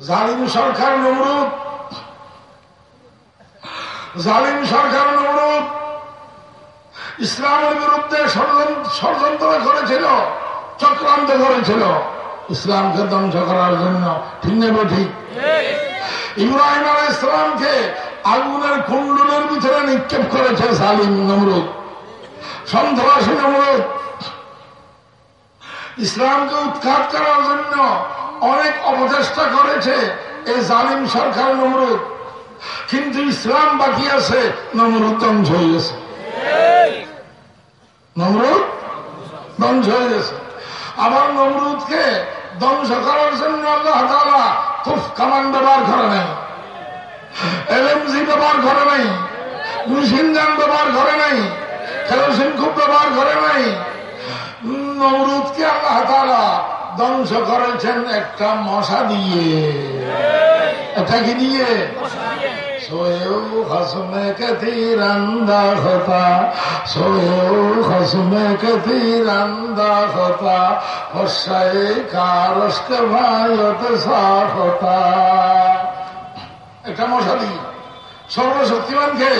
জালিম সরকার নমরুদ জালিম সরকার নমরুদ ইসলামের বিরুদ্ধে ষড়যন্ত্র করেছিল, চক্রান্ত করেছিল। ইসলামকে ধ্বংস করার জন্য, ঠিক নেবে ঠিক ইব্রাহিম আল ইসলামকে আগুনের কুণ্ডলের ভিতরে নিক্ষেপ করেছে সালিম নমরুদ। সন্ত্রাসী নমরুদ। ইসলামকে উৎখাত করার জন্য অনেক অপচেষ্টা করেছে এই জালিম সরকার নমরুদ। কিন্তু ইসলাম বাকি আছে, নমরুদ ধ্বংস হয়ে গেছে। নমরুদ? ধ্বংস হয়ে গেছে। আবার নমরুদকে ধ্বংস করার জন্য আল্লাহ তালা খুব কামান ব্যবহার করে নেয় এলএমজি ব্যবহার করে নাই। মেশিন গান ব্যবহার করে নাই। কেরোসিন খুব ব্যবহার করে নাই। নমরুদকে আল্লাহ তারা ধ্বংস করেছেন একটা মশা দিয়ে। এটা কি দিয়ে? এটা মশালি সর্বশক্তিমানকে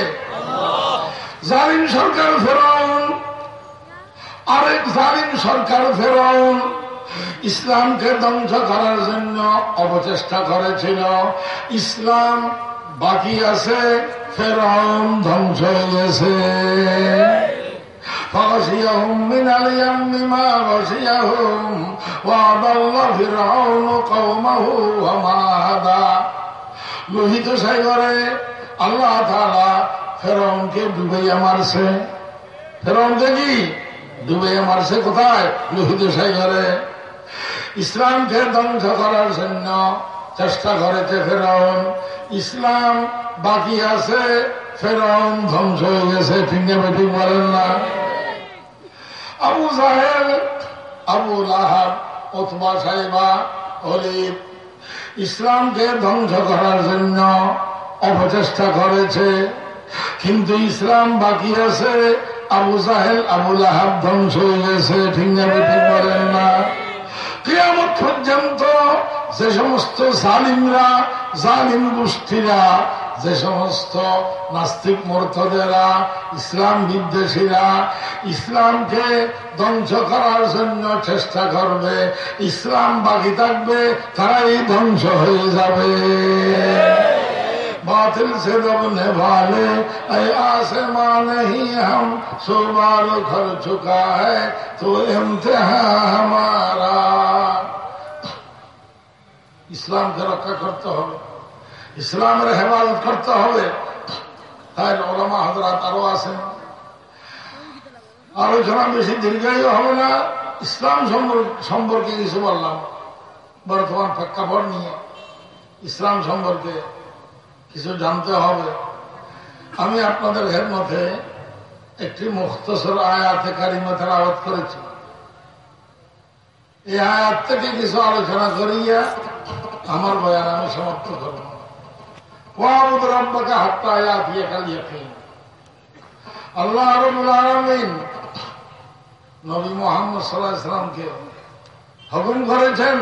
জালিম সরকার ফেরাউন। আরেক জালিম সরকার ফেরাউন ইসলামকে ধ্বংস করার জন্য অপচেষ্টা করেছিল। ইসলাম বাকি আছে ফেরাউন ধ্বংস হয়ে গেছে فغشيهم من اليم ما غشيهم وأضل فرعون قومه وما هدى লোহিত সাগরে আল্লাহ তারা ফেরনকে ডুবাইয়া মারছে ফেরনকে কি ডুবাইয়া মারছে কোথায় লোহিত সাগরে ইসলামকে ধ্বংস করার জন্য চেষ্টা করেছে ফেরাউন। ইসলাম বাকি আছে, ফেরাউন ধ্বংস হয়ে গেছে ঠিক ঠিক বলেন না। আবু জাহেল, আবু লাহাব অথবা সাহেবা, হলিফ, ইসলামকে ধ্বংস করার জন্য অপচেষ্টা করেছে। কিন্তু ইসলাম বাকি আছে, আবু জাহেল, আবু লাহাব ধ্বংস হয়ে গেছে না ঠিক বলেন না। কিয়ামত পর্যন্ত যে সমস্ত জালিমরা, জালিম গোষ্ঠীরা, যে সমস্ত নাস্তিক মর্তদেরা, ইসলাম বিদ্বেষীরা, ইসলামকে ধ্বংস করার জন্য চেষ্টা করবে, ইসলাম বাকি থাকবে, তারাই ধ্বংস হয়ে যাবে। বাতিল সে دبنے ভালে আসে মানে نہیں ہم سوال کر তো ہے تو امتحان ہمارا ইসলামকে রক্ষা করতে হবে, ইসলামের হেফাজত করতে হবে। তাই ওলামা হজরাত আরও আছেন। আলোচনা বেশি দীর্ঘায়ী হবে না। ইসলাম সম্পর্কে কিছু বললাম। বর্তমান প্রেক্ষাপট নিয়ে ইসলাম সম্পর্কে কিছু জানতে হবে। আমি আপনাদের হের মধ্যে একটি মুক্তসর আয়াতে কারিমতের আওয়াজ করেছি। এই আয়াত থেকে কিছু আলোচনা করিয়া আমার বয়ান আমি সমাপ্ত করব। ওয়াবুদ রব্বাকে হাত্তা আয়াত ইয়ে কাল ইয়াকিন আল্লাহ রবুল আলমিন নবী মোহাম্মদ সাল্লাহ ইসলামকে হুকুম করেছেন,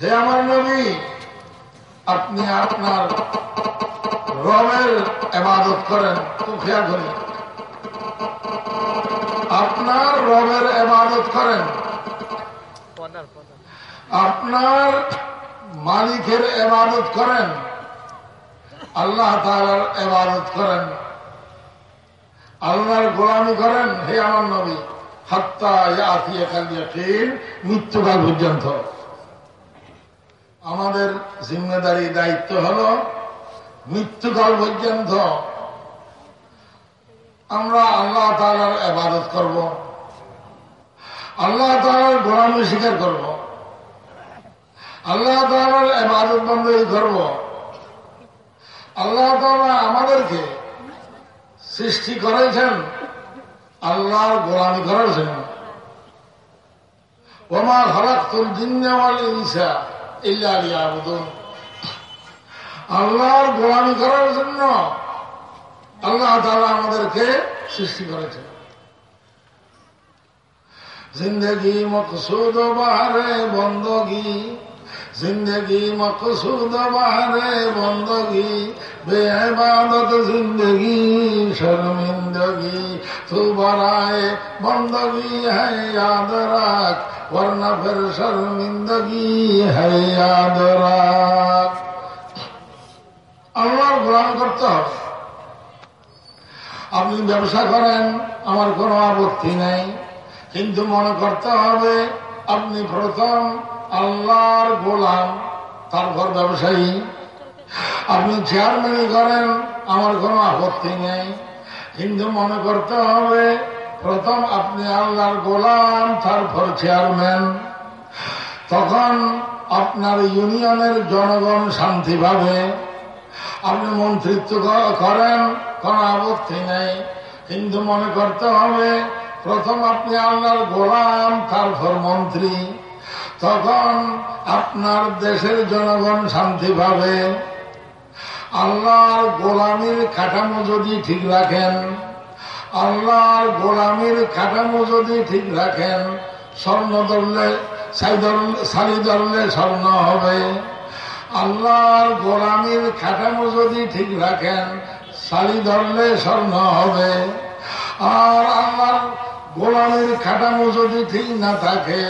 হে আমার নবী, আপনি আপনার রবের এবাদত করেন খেয়াল করি আপনার রবের এবাদত করেন। আপনার মালিকের এবাদত করেন, আল্লাহ তালার এবাদত করেন, আল্লাহর গোলামি করেন, হে আমার নবী মৃত্যুকাল পর্যন্ত। আমাদের জিম্মেদারি দায়িত্ব হল মৃত্যুকাল পর্যন্ত আমরা আল্লাহ তালার এবাদত করব, আল্লাহ তালার গোলামি স্বীকার করব। আল্লাহ এবাদত বন্দী করব আল্লাহ তালা আমাদেরকে সৃষ্টি করেছেন, আল্লাহর গোলামি করার জন্য ওমা হরাক্তুল জিন্নাওয়াল ইনসা ইল্লা আল্লাহর গোলামি করার জন্য আল্লাহ তালা আমাদেরকে সৃষ্টি করেছেন। জিন্দগি মকসুদ বাহারে বন্দগি জিন্দগি মকসুদ বাহারে বন্দগি বেবাদত জিন্দগি, শরমিন্দগি। তুবারায় বন্দগি হ্যাঁ ইয়াদ রাখ বর্ণা ফের শরমিন্দগি হ্যাঁ ইয়াদ আমার গ্রহণ করতে হবে। আপনি ব্যবসা করেন, আমার কোনো আপত্তি নাই। কিন্তু মনে করতে হবে, আপনি প্রথম আল্লাহর গোলাম তারপর ব্যবসায়ী। আপনি চেয়ারম্যানই করেন, আমার কোনো আপত্তি নেই। কিন্তু মনে করতে হবে, প্রথম আপনি আল্লাহর গোলাম, তারপর চেয়ারম্যান তখন আপনার ইউনিয়নের জনগণ শান্তি পাবে। আপনি মন্ত্রিত্ব করেন, কোন আপত্তি নেই। কিন্তু মনে করতে হবে, প্রথম আপনি আল্লাহর গোলাম, তারপর মন্ত্রী। তখন আপনার দেশের জনগণ শান্তি পাবে। আল্লাহর গোলামির কাঠামো যদি ঠিক রাখেন, আল্লাহর গোলামির কাঠামো যদি ঠিক রাখেন, স্বর্ণ ধরলে শাড়ি ধরলে স্বর্ণ হবে। আল্লাহর গোলামির খাটামো যদি ঠিক রাখেন, শালি ধরলে স্বর্ণ হবে। আর আল্লাহর গোলামের খাটামো যদি ঠিক না থাকে,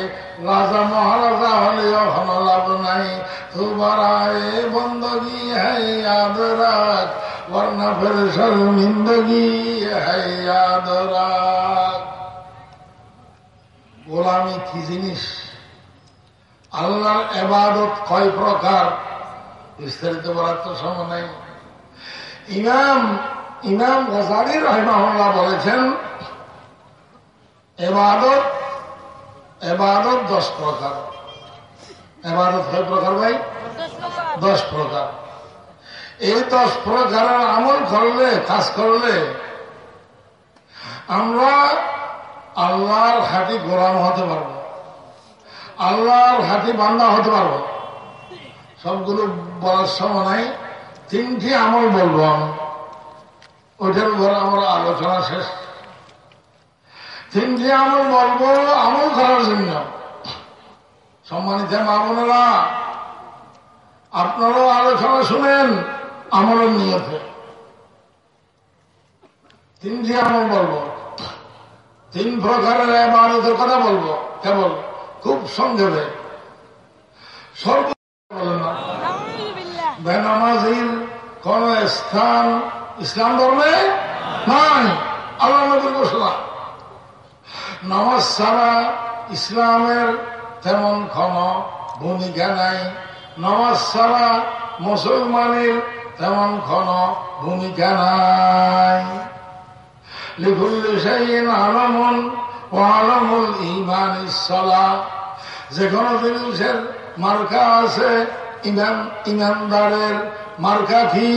রাজা মহারাজা হলেও ভালো লাভ নাই। তুবারায় বন্দগি হাই আদরাত, বর্ণা ফের গোলামি কি জিনিস? আল্লাহর এবাদত কয় প্রকার? বিস্তারিত বলার তো সময় নাই। ইমাম ইমাম গজারি রহমা বলেছেন এবাদত এবাদত দশ প্রকার। এবাদত কয় প্রকার ভাই? দশ প্রকার। এই দশ প্রকারের আমল করলে, কাজ করলে, আমরা আল্লাহর হাতি গোলাম হতে পারব। আল্লাহর হাতি বান্দা হতে পারব। সবগুলো বলার সময় নাই, তিনটি আমল বলব আমি। ওইটার উপর আমার আলোচনা শেষ। তিনটি আমল বলব আমল করার জন্য। সম্মানিত মা বোনেরা আপনারাও আলোচনা শুনেন আমলের নিয়তে তিনটি আমল বলব। তিন প্রকারের এমানতের কথা বলব কেবল খুব সংক্ষেপে। সর্ব বেনামাজির কোন স্থান ইসলাম ধর্মে নাই। আল্লাহ নবীর ঘোষণা। নামাজ ছাড়া ইসলামের তেমন কোন ভূমিকা নাই। নামাজ ছাড়া মুসলমানের তেমন কোন ভূমিকা নাই। লিখুল্লি সাইন আলমন ও আলমুল ইমান ইসলা যে কোনো জিনিসের মার্কা আছে, ইমান, ইমানদারের মার্কা কি?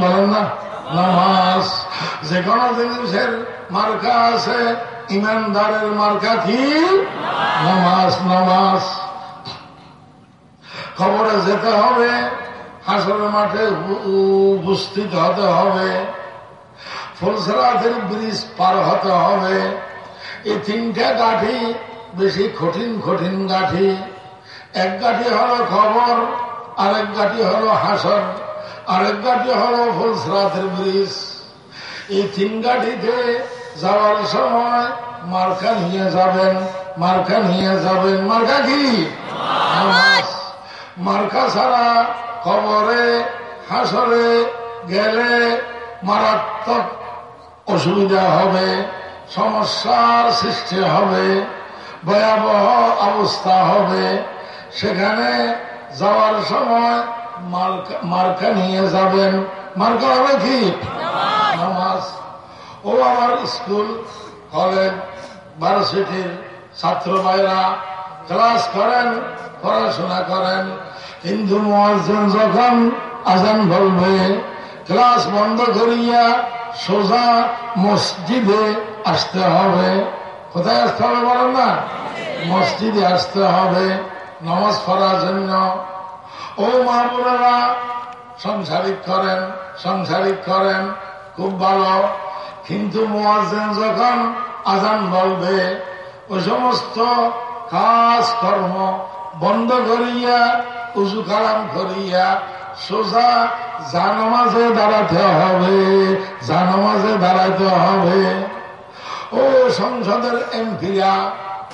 বলেন না, নামাজ। যে কোনো জিনিসের মার্কা আছে, ইমানদারের মার্কা কি? নামাজ নামাজ। খবরে যেতে হবে হাসরের মাঠে উপস্থিত হতে হবে। ফুলসরাতের ব্রিজ পার হতে হবে। এই তিনটা গাঠি বেশি কঠিন কঠিন গাঠি। এক গাঠি হলো খবর, আরেক গাঠি হলো হাসর, আরেক গাঠি হলো ফুলসরাতের ব্রিজ। এই তিন গাঠিতে যাওয়ার সময় মার্কা নিয়ে যাবেন, মার্কা নিয়ে যাবেন, মার্কা কি? মার্কা ছাড়া খবরে হাসরে গেলে মারাত্মক অসুবিধা হবে, সমস্যার সৃষ্টি হবে, ভয়াবহ অবস্থা হবে। সেখানে যাওয়ার সময় মার্কা নিয়ে যাবেন। মার্কা হবে কি? নামাজ। ও আমার স্কুল, কলেজ, ভার্সিটির ছাত্র ভাইরা ক্লাস করেন, পড়াশোনা করেন। হিন্দু মহাজন যখন আজান বলবে, ক্লাস বন্ধ করিয়া সোজা মসজিদে আসতে হবে। কোথায় আসতে হবে বলেন না? মসজিদে আসতে হবে, নামাজ পড়ার জন্য। ও মা মাহবুরা সংসারিক করেন সংসারিক করেন, খুব ভালো। কিন্তু মোয়াজেন যখন আজান বলবে ওই সমস্ত কাজ কর্ম বন্ধ করিয়া, উজু কালাম করিয়া, সোজা জানমাজে দাঁড়াতে হবে, জানমাজে দাঁড়াতে হবে। ও সংসদের এমপিরা,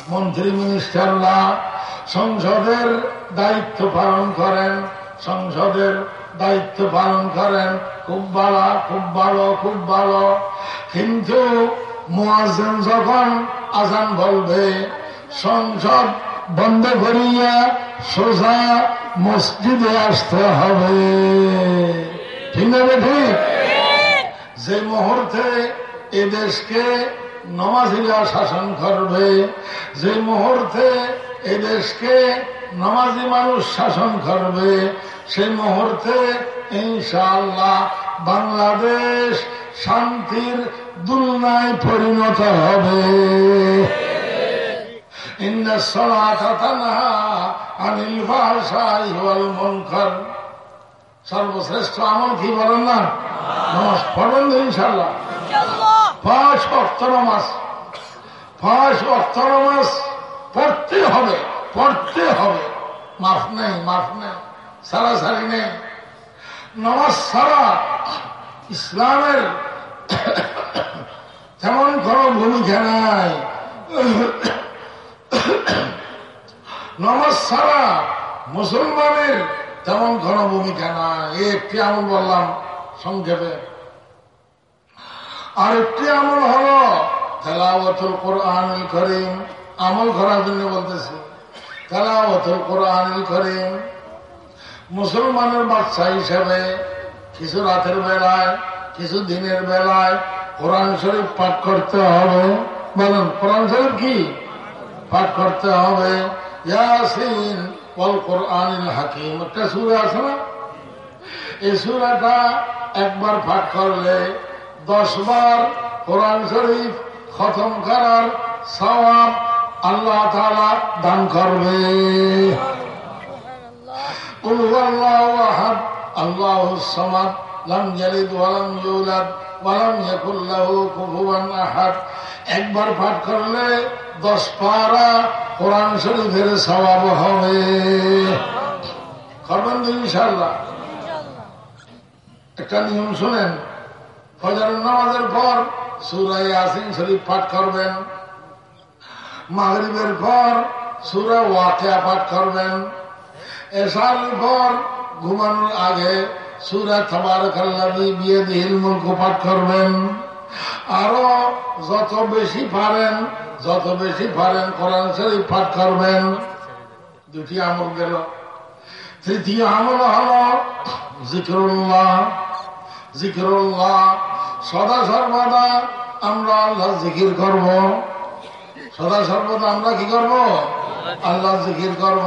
মন্ত্রী মিনিস্টাররা, সংসদের দায়িত্ব পালন করেন, সংসদের দায়িত্ব পালন করেন, খুব ভালো খুব ভালো খুব ভালো। কিন্তু মোয়াজেন যখন আজান বলবে, সংসদ বন্ধ করিয়া সোজা মসজিদে আসতে হবে। ঠিক আছে ঠিক? যে মুহূর্তে এদেশকে নমাজিরা শাসন করবে, যে মুহূর্তে এদেশকে নমাজি মানুষ শাসন করবে সেই মুহূর্তে ইনশাআল্লাহ বাংলাদেশ শান্তির দুলনায় পরিণত হবে। সর্বশ্রেষ্ঠ আমল কি বলেন না? পড়েন ইনশাল্লাহ পাঁচ অক্ত নামাজ। পাঁচ অক্ত নামাজ পড়তে হবে পড়তে হবে। মাফ নেই মাফ নেই সারা সারি নেই। নমাজ সারা ইসলামের তেমন কোন ভূমিকা নাই। নমাজ মুসলমানের তেমন কোন ভূমিকা নাই। একটি আমল বললাম সংক্ষেপে। আর একটি আমল হল তেলাওয়াতুল কোরআনুল করিম। আমল করার জন্য বলতেছি, তেলাওয়াতুল কোরআনুল করিম। মুসলমানের বাচ্চা হিসেবে কিছু রাতের বেলায় কিছু দিনের বেলায় কোরআন শরীফ পাঠ করতে হবে। বলুন কোরআন শরীফ কি? পাঠ করতে হবে। ইয়াসিন ওয়াল কোরআনিল হাকিম। একটা সুরা আছে না? এই সুরাটা একবার পাঠ করলে দশ বার কোরআন শরীফ খতম করার সওয়াব আল্লাহ তাআলা দান করবে। قل আল্লাহ সমাদ একবার পাঠ করলে দশ পারা কোরআন শরীফের সবাব হবে। করবেন তো ইনশাল্লাহ একটা নিয়ম শুনেন ফজরের নামাজের পর সুরাই আসিন শরীফ পাঠ করবেন। মাগরিবের পর সুরা ওয়াকিয়া পাঠ করবেন। এসার পর ঘুমানোর আগে সুরা থাবার কাল্লাদি বিয়ে দিহিল মুল্ক পাঠ করবেন। আরও যত বেশি পারেন, যত বেশি পারেন কোরআন শরীফ পাঠ করবেন। দুটি আমল গেল। তৃতীয় আমল হল জিকরুল্লাহ। জিকরুল্লাহ, সদা সর্বদা আমরা আল্লাহ জিকির করব। সদা সর্বদা আমরা কি করব? আল্লাহ জিকির করব।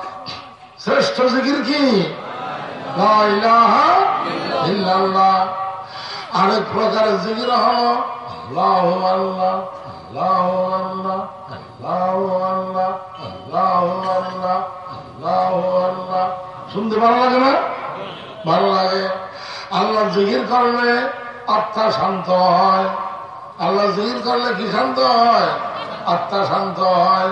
শ্রেষ্ঠ জিকির কি? আরেক প্রকারের জিকির হল, আল্লাহ আল্লাহ আল্লাহ আল্লাহ আল্লাহ আল্লাহ আল্লাহ আল্লাহ আল্লাহ শুনতে ভালো লাগে না? ভালো লাগে। আল্লাহ জিকির করলে আত্মা শান্ত হয়। আল্লাহ জিকির করলে কি শান্ত হয়? আত্মা শান্ত হয়।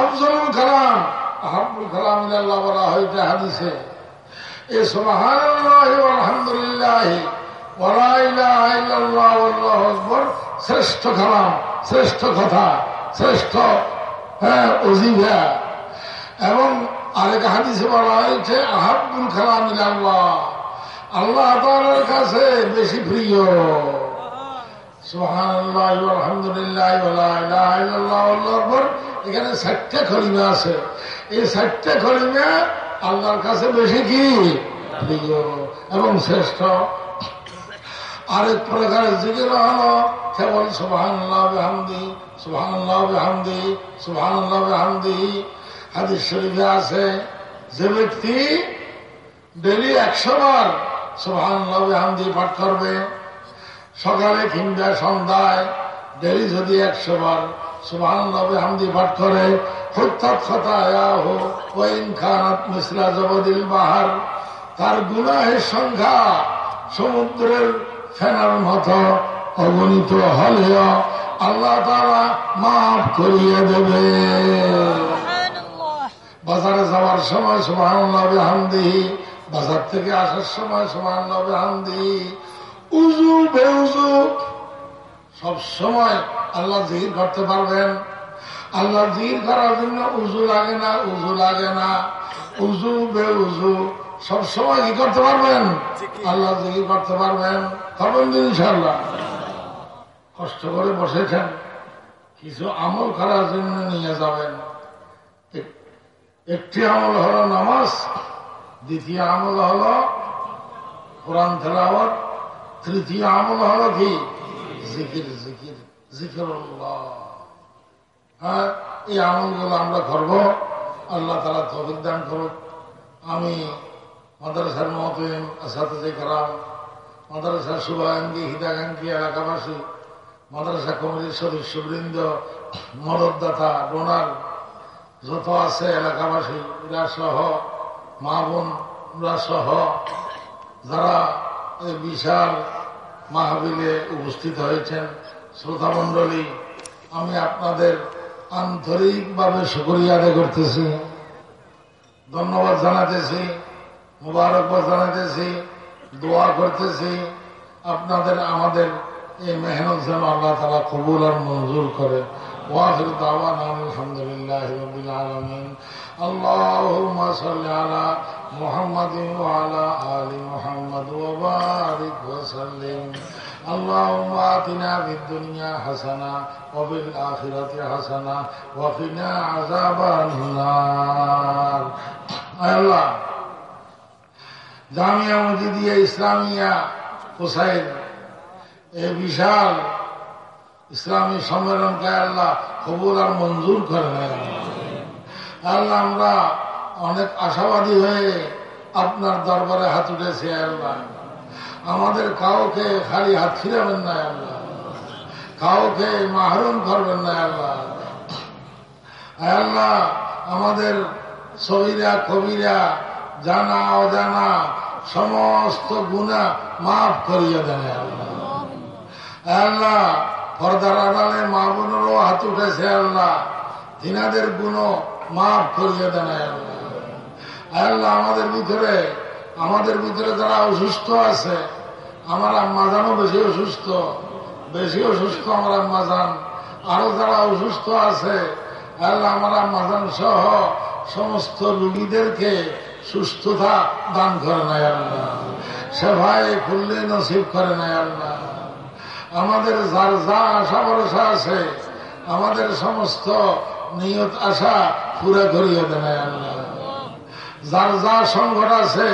আফজলুল কালাম, আহাবুল কালাম আল্লাহ বলা হয়েছে হাদিসে, এ সুবহানাল্লাহ আলহামদুলিল্লাহ শ্রেষ্ঠ কালাম, শ্রেষ্ঠ কথা, শ্রেষ্ঠ হ্যাঁ অজিভা এবং আরেক হাদিসে বলা হয়েছে, আহাবুল কালাম আল্লাহ আল্লাহ তালার কাছে বেশি প্রিয়। এখানে ষাটটা খলিমা আছে। এই ষাটটা খলিমা আল্লাহর কাছে বেশি কি? এবং শ্রেষ্ঠ। আরেক প্রকারের জিকির হল কেবল সুবাহান্লাহামদি সুবাহান্লাহামদি সুবাহান্লাহামদি হাদিস শরীফে আছে, যে ব্যক্তি ডেলি একশো বার সুবাহান্লাহামদি পাঠ করবে সকালে কিংবা সন্ধ্যায় ডেলি যদি একশো বার হামদি পাঠ করে বাহার। তার গুনাহের সংখ্যা সমুদ্রের ফেনার মতো অগণিত হলেও আল্লাহ তারা মাফ করিয়ে দেবে। বাজারে যাওয়ার সময় সুবাহ হামদিহি বাজার থেকে আসার সময় সুবাহ হামদিহি উজু, বেউজু। সব সময় আল্লাহ জিহির করতে পারবেন। আল্লাহ জিহির করার জন্য উজু লাগে না, উজু লাগে না। উজু বে উজু সব সময় কি করতে পারবেন? আল্লাহ জিহির করতে পারবেন। করবেন ইনশাল্লাহ কষ্ট করে বসেছেন। কিছু আমল করার জন্য নিয়ে যাবেন। একটি আমল হলো নামাজ, দ্বিতীয় আমল হলো কোরআন তেলাওয়াত তৃতীয় আমল হলো কি জিকির জিকির জিকির হ্যাঁ এই আমলগুলো আমরা করব। আল্লাহ তারা তফিক দান করুক। আমি মাদ্রাসার মহতিম আসাতে কারাম, মাদ্রাসার শুভাঙ্গী হিতাকাঙ্ক্ষী এলাকাবাসী, মাদ্রাসা কমিটির সদস্যবৃন্দ, মদতদাতা, ডোনার, যত আছে এলাকাবাসী, এরা সহ, মা বোনরা সহ, যারা এই বিশাল মাহবিলে উপস্থিত হয়েছেন শ্রোতা মন্ডলী আমি আপনাদের আন্তরিকভাবে সুক্রিয়া আদায় করতেছি। ধন্যবাদ জানাতেছি, মুবারকবাদ জানাতেছি, দোয়া করতেছি। আপনাদের, আমাদের এই মেহনত যেন আল্লাহ তারা কবুল আর মঞ্জুর করে। ওয়াফির দাওয়ান আলহামদুলিল্লাহ রবিল আলমিন اللهم صل على محمد وعلى آل محمد وبارك وسلم اللهم آتنا في الدنيا حسنة وفي الآخرة حسنة وقنا عذاب النار الله জামিয়া মসজিদিয়া ইসলামিয়া হোসাইন এ বিশাল ইসলামী সম্মেলনকে আল্লাহ কবুল আর মঞ্জুর করে আল্লাহ, আমরা অনেক আশাবাদী হয়ে আপনার দরবারে হাত উঠেছি, আল্লাহ। আমাদের কাউকে খালি হাত ফিরাবেন না, আল্লাহ। কাউকে মাহরুম করবেন না, আল্লাহ। আল্লাহ, আমাদের সবিরা, কবিরা, জানা, অজানা, সমস্ত গুণা মাফ করিয়ে দেন, আল্লাহ। আল্লাহ পর্দার আড়ালে মা বোনেরও হাত উঠেছে আল্লাহ। তিনাদের গুণ মাফ করিয়ে দেন আল্লাহ। আমাদের ভিতরে আমাদের ভিতরে যারা অসুস্থ আছে, আমার আম্মা জানও বেশি অসুস্থ। বেশি অসুস্থ আমার আম্মা জান। আরও যারা অসুস্থ আছে আল্লাহ, আমার আম্মা জান সহ সমস্ত রুগীদেরকে সুস্থতা দান করে নাই আল্লাহ। সেভাই খুললে নসিব করে নাই আল্লাহ। আমাদের যার যা আশা ভরসা আছে, আমাদের সমস্ত নিয়ত আশা পুরা করিয়ে দেন আল্লাহ। যার যা সংকট আছে,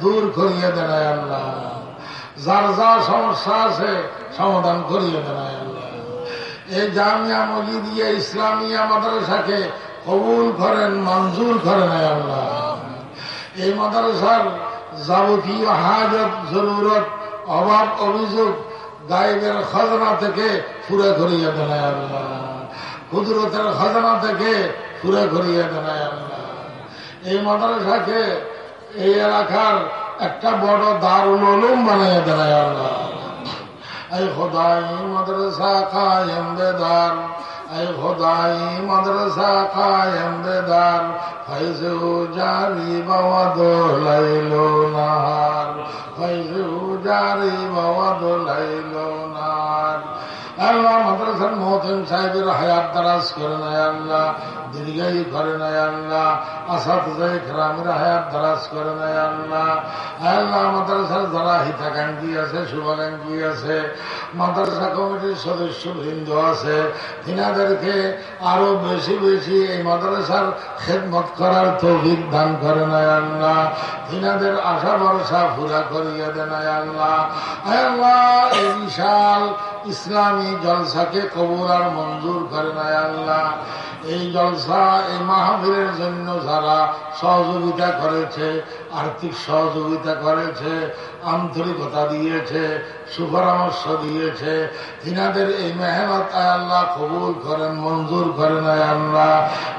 দূর করিয়ে দেন আল্লাহ। যার যা সমস্যা আছে, সমাধান করিয়ে দেন আল্লাহ। এই জামিয়া মজিদিয়া ইসলামিয়া মাদ্রাসাকে কবুল করেন, মঞ্জুর করেন আল্লাহ। এই মাদ্রাসার যাবতীয় হাজত, জরুরত, অভাব, অভিযোগ গায়েবের খাজনা থেকে পুরে করিয়ে দেন আল্লাহ। কুদরতের খাজনা থেকে পুরে করিয়ে দেন আল্লাহ। এই মাদ্রাসাকে, এই এলাকার একটা বড় দারুল উলুম বানিয়ে দেয় আল্লাহ। এই খোদাই মাদ্রাসা কায়েম বেদার এই খোদাই মাদ্রাসা কায়েম বেদার ফৈজু জারি বাবা দোলাইলো নাহার। ফৈজু জারি বাবা দোলাইলো নাহার আল্লাহ সাহেবের হায়াত করে করে হায়াত করে মাদ্রাসার আছে আছে, মাদ্রাসা কমিটির আছে, তিনাদেরকে আরও বেশি বেশি এই মাদ্রাসার খেদমত করার তৌফিক দান করে নেয় আল্লাহ। তিনাদের আশা ভরসা পুরা করিয়ে দেন আল্লাহ। আল্লাহ বিশাল ইসলামী জলসাকে কবুল আর মঞ্জুর করে নাই আল্লাহ। এই জলসা, এই মাহবীরের জন্য যারা সহযোগিতা করেছে, আর্থিক সহযোগিতা করেছে, আন্তরিকতা দিয়েছে, সুপরামর্শ দিয়েছে তিনাদের এই মেহনত আল্লাহ কবুল করেন মঞ্জুর করে করেন আল্লাহ।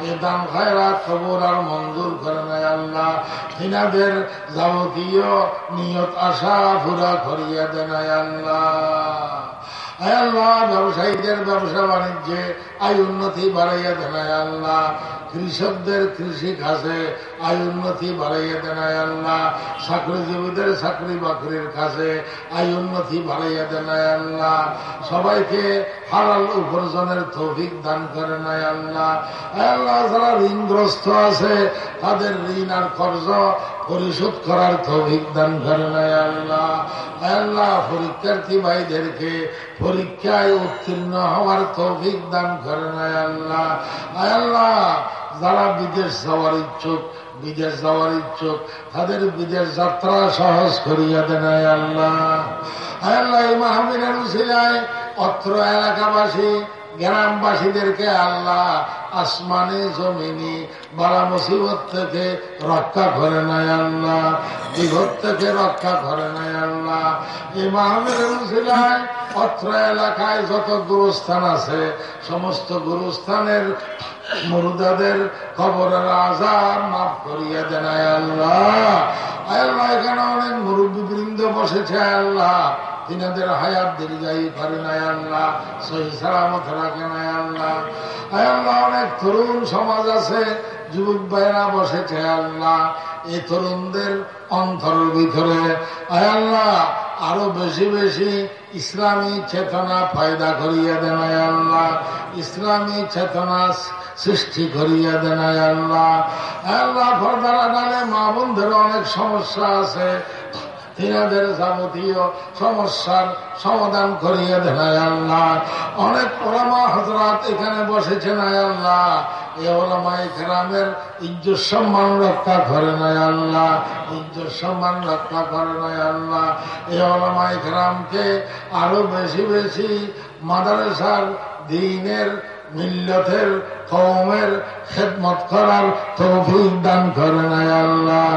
এ দান খায়রা কবুল আর মঞ্জুর করে করেন আল্লাহ। তিনাদের যাবতীয় নিয়ত আশা পুরা করিয়া দেন আল্লাহ। আল্লাহ ব্যবসায়ীদের ব্যবসা বাণিজ্যে আয় উন্নতি বাড়াইয়া দেন আল্লাহ। কৃষকদের কৃষি কাজে আয় উন্নতি বাড়াইয়া দেন আল্লাহ। চাকরিজীবীদের চাকরি বাকরির কাজে আয় উন্নতি বাড়াইয়া দেন আল্লাহ। সবাইকে হালাল উপার্জনের তৌফিক দান করে নাই আল্লাহ। আল্লাহ, যারা ঋণগ্রস্ত আছে, তাদের ঋণ আর কর্জ পরিশোধ করার তৌফিক দান করে নাই আল্লাহ। আল্লাহ, পরীক্ষার্থী ভাইদেরকে পরীক্ষায় উত্তীর্ণ হওয়ার তৌফিক দান করে নাই আল্লাহ। আল্লাহ যারা বিদেশ যাওয়ার ইচ্ছুক, বিদেশ যাওয়ার ইচ্ছুক, তাদের বিদেশ যাত্রা সহজ করিয়া দেন আল্লাহ। আল্লাহ মাহমিনের উশিলায় অত্র এলাকাবাসী, গ্রামবাসীদেরকে আল্লাহ আসমানি, জমিনি বালা মুসিবত থেকে রক্ষা করে নাই আল্লাহ। বিপদ থেকে রক্ষা করে নাই আল্লাহ। এই মাহমের উশিলায় অত্র এলাকায় যত গুরুস্থান আছে, সমস্ত গুরুস্থানের মুরুদাদের খবরের আজার মাফ করিয়া দেন আল্লাহ। আল্লাহ, এখানে অনেক মুরব্বী বৃন্দ বসেছে আল্লাহ। তিনাদের হায়াত দীর্ঘায়ু করে নাই আল্লাহ, সহি সালামত রাখে নাই আল্লাহ। আল্লাহ, অনেক তরুণ সমাজ আছে, যুবক ভাইরা বসেছে আল্লাহ। এই তরুণদের অন্তরের ভিতরে আল্লাহ আরও বেশি বেশি ইসলামী চেতনা ফায়দা করিয়া দেন আল্লাহ। ইসলামী চেতনা সৃষ্টি করিয়া দেন আল্লাহ। আল্লাহ ফর্দারা মা বন্ধুর অনেক সমস্যা আছে। তিনাদের যাবতীয় সমস্যার সমাধান করিয়ে দেন আল্লাহ। অনেক ওলামা হজরাত এখানে বসেছেন আল্লাহ। এ ওলামাই গ্রামের ইজ্জত সম্মান রক্ষা করে নাই আল্লাহ। ইজ্জত সম্মান রক্ষা করে নাই আল্লাহ। এ ওলামাই গ্রামকে আরও বেশি বেশি মাদারেসার দিনের মিল্লতের কৌমের খেদমত করার তৌফিক দান করে নাই আল্লাহ।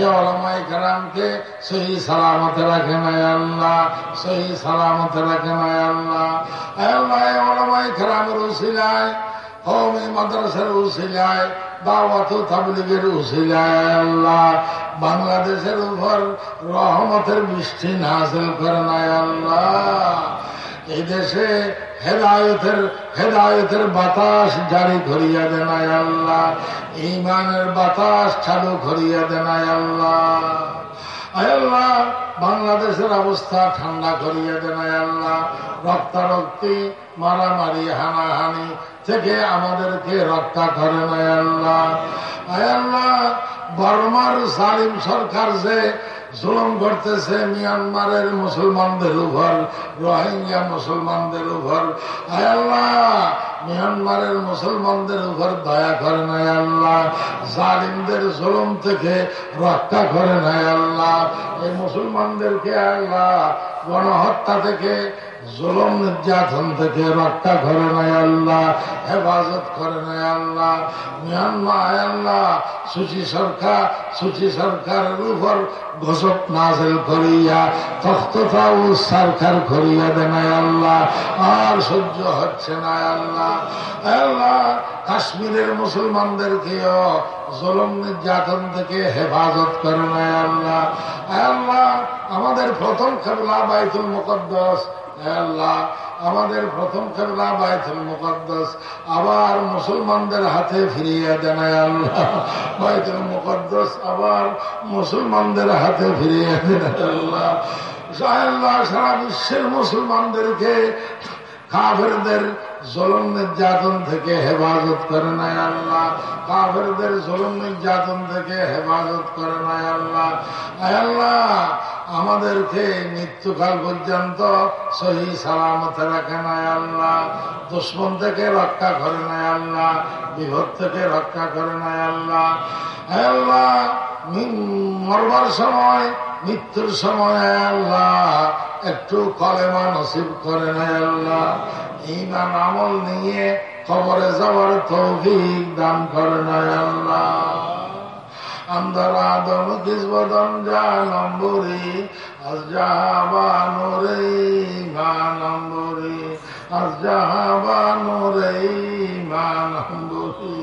এ অলমাই গ্রামকে সহি সালামতে রাখে নাই আল্লাহ, সহি সালামতে রাখে নাই আল্লাহ। আল্লাহ, এ অলমাই গ্রামের উসিলায় কৌমি মাদ্রাসার উসিলায়, দাওয়াত তাবলিগের উসিলায় আল্লাহ। বাংলাদেশের উপর রহমতের বৃষ্টি নাজল করে নাই আল্লাহ। এই দেশে হেদায়তের হেদায়তের বাতাস জারি করিয়া দেনায় আল্লাহ। ইমানের বাতাস চালু করিয়া দেনায় আল্লাহ। আল্লাহ, বাংলাদেশের অবস্থা ঠান্ডা করিয়া দেনায় আল্লাহ। রক্তারক্তি, মারামারি, হানাহানি থেকে আমাদেরকে রক্ষা করে নাই আল্লাহ। আল্লাহ, বর্মার সালিম সরকার যে জুলম করতেছে মিয়ানমারের মুসলমানদের উপর, রোহিঙ্গা মুসলমানদের উপর। আল্লাহ, মিয়ানমারের মুসলমানদের উপর দয়া করে নাই আল্লাহ। জালিমদের জুলম থেকে রক্ষা করে নাই আল্লাহ। এই মুসলমানদেরকে আল্লাহ গণহত্যা থেকে জুলম নির্যাতন থেকে রক্ষা করে নাই আল্লাহ, হেফাজত করে নাই আল্লাহ। আল্লাহ সুচি সরকার, সুচি সরকারের উপর নাজেল করিয়া তখ্ততা সরকার করিয়া আল্লাহ। আর সহ্য হচ্ছে আল্লাহ। আল্লাহ, কাশ্মীরের মুসলমানদেরকেও জলম নির্যাতন থেকে হেফাজত করে নাই আল্লাহ। আল্লাহ, আমাদের প্রথম খেলা বাইতুল মুকদ্দস আমাদের প্রথম খেলা বাইতুল মুকদ্দস। আবার মুসলমানদের হাতে ফিরিয়ে দেনায় আল্লাহ। বাইতুল মুকদ্দস আবার মুসলমানদের হাতে ফিরিয়ে দেন আল্লাহ। আল্লাহ, সারা বিশ্বের মুসলমানদেরকে কাফেরদের জলম নির্যাতন থেকে হেফাজত করে নাই আল্লাহ। কাফেরদের জলম নির্যাতন থেকে হেফাজত করে নাই আল্লাহ। আল্লাহ আমাদেরকে মৃত্যুকাল পর্যন্ত সহি সালামতে রাখে নাই আল্লাহ। দুশ্মন থেকে রক্ষা করে নাই আল্লাহ। বিভদ থেকে রক্ষা করে নাই আল্লাহ। আল্লাহ মরবার সময়, মৃত্যুর সময় আল্লাহ, একটু কলেমা নসিব করে নাই আল্লাহ। ইমান আমল নিয়ে খবরে যাওয়ার তৌফিক দান করে নাই আল্লাহ। আন্দার আদম কিসবদন যা নম্বরি আজ যাহাবা নোরে মা নম্বরি আজ যাহাবা নোরে মা নম্বরি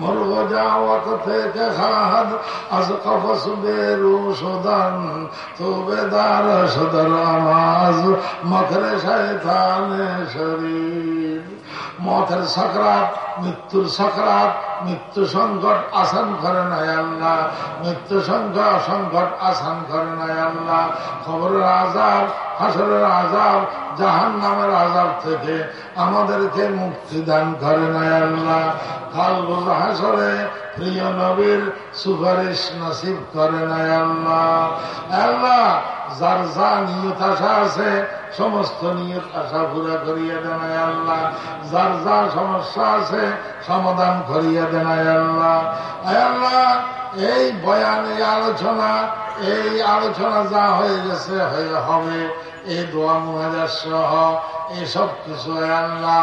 মরব যাওয়াত থেকে খাদ আজ কফস বেরু সুদান তো বেদার সদর আমাজ মখরে শৈতানে শরীর। মতের সকরাত, মৃত্যুর সকরাত, মৃত্যু সংকট আসান করে নাই আল্লাহ। মৃত্যু সংকট সংকট আসান করে নাই আল্লাহ। খবরের আজাব হাসরের আজাব জাহান নামের আজাব থেকে আমাদেরকে মুক্তি দান করে নাই আল্লাহ। কাল হাসরে প্রিয় নবীর সুপারিশ নসিব করে নাই আল্লাহ। আল্লাহ, যার যা নিয়ত আশা আছে সমস্ত নিয়ত আশা পুরা করিয়া দেনায় আল্লাহ। যার যা সমস্যা আছে সমাধান করিয়া দেনায় আল্লাহ। আল্লাহ, এই বয়ান, এই আলোচনা এই আলোচনা যা হয়ে গেছে, হয়ে হবে। এই দোয়া মুহাজার সহ এসব কিছু আল্লাহ।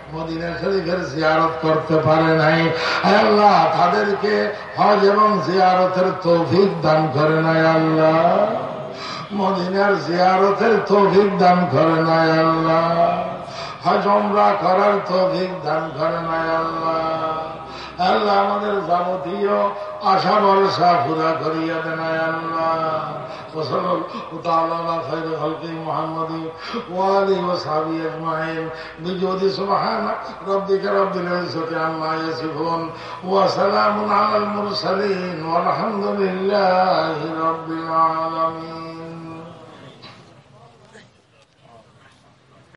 মদিনা শরীফের জিয়ারত করতে পারে নাই। আল্লাহ, তাদেরকে হজ এবং জিয়ারতের তৌফিক দান করে নাই আল্লাহ। মদিনার জিয়ারতের তৌফিক দান করে নাই আল্লাহ। হজমরা করার তৌফিক দান করে নাই আল্লাহ। আল্লাহ, আমাদের যাবতীয় আশা ভরসা পুরা করিয়া দেন আল্লাহ। خير خلق محمد وآله وصحبه أجمعين بجود سبحان ربك رب العزة عما يصفون وسلام على المرسلين والحمد لله رب العالمين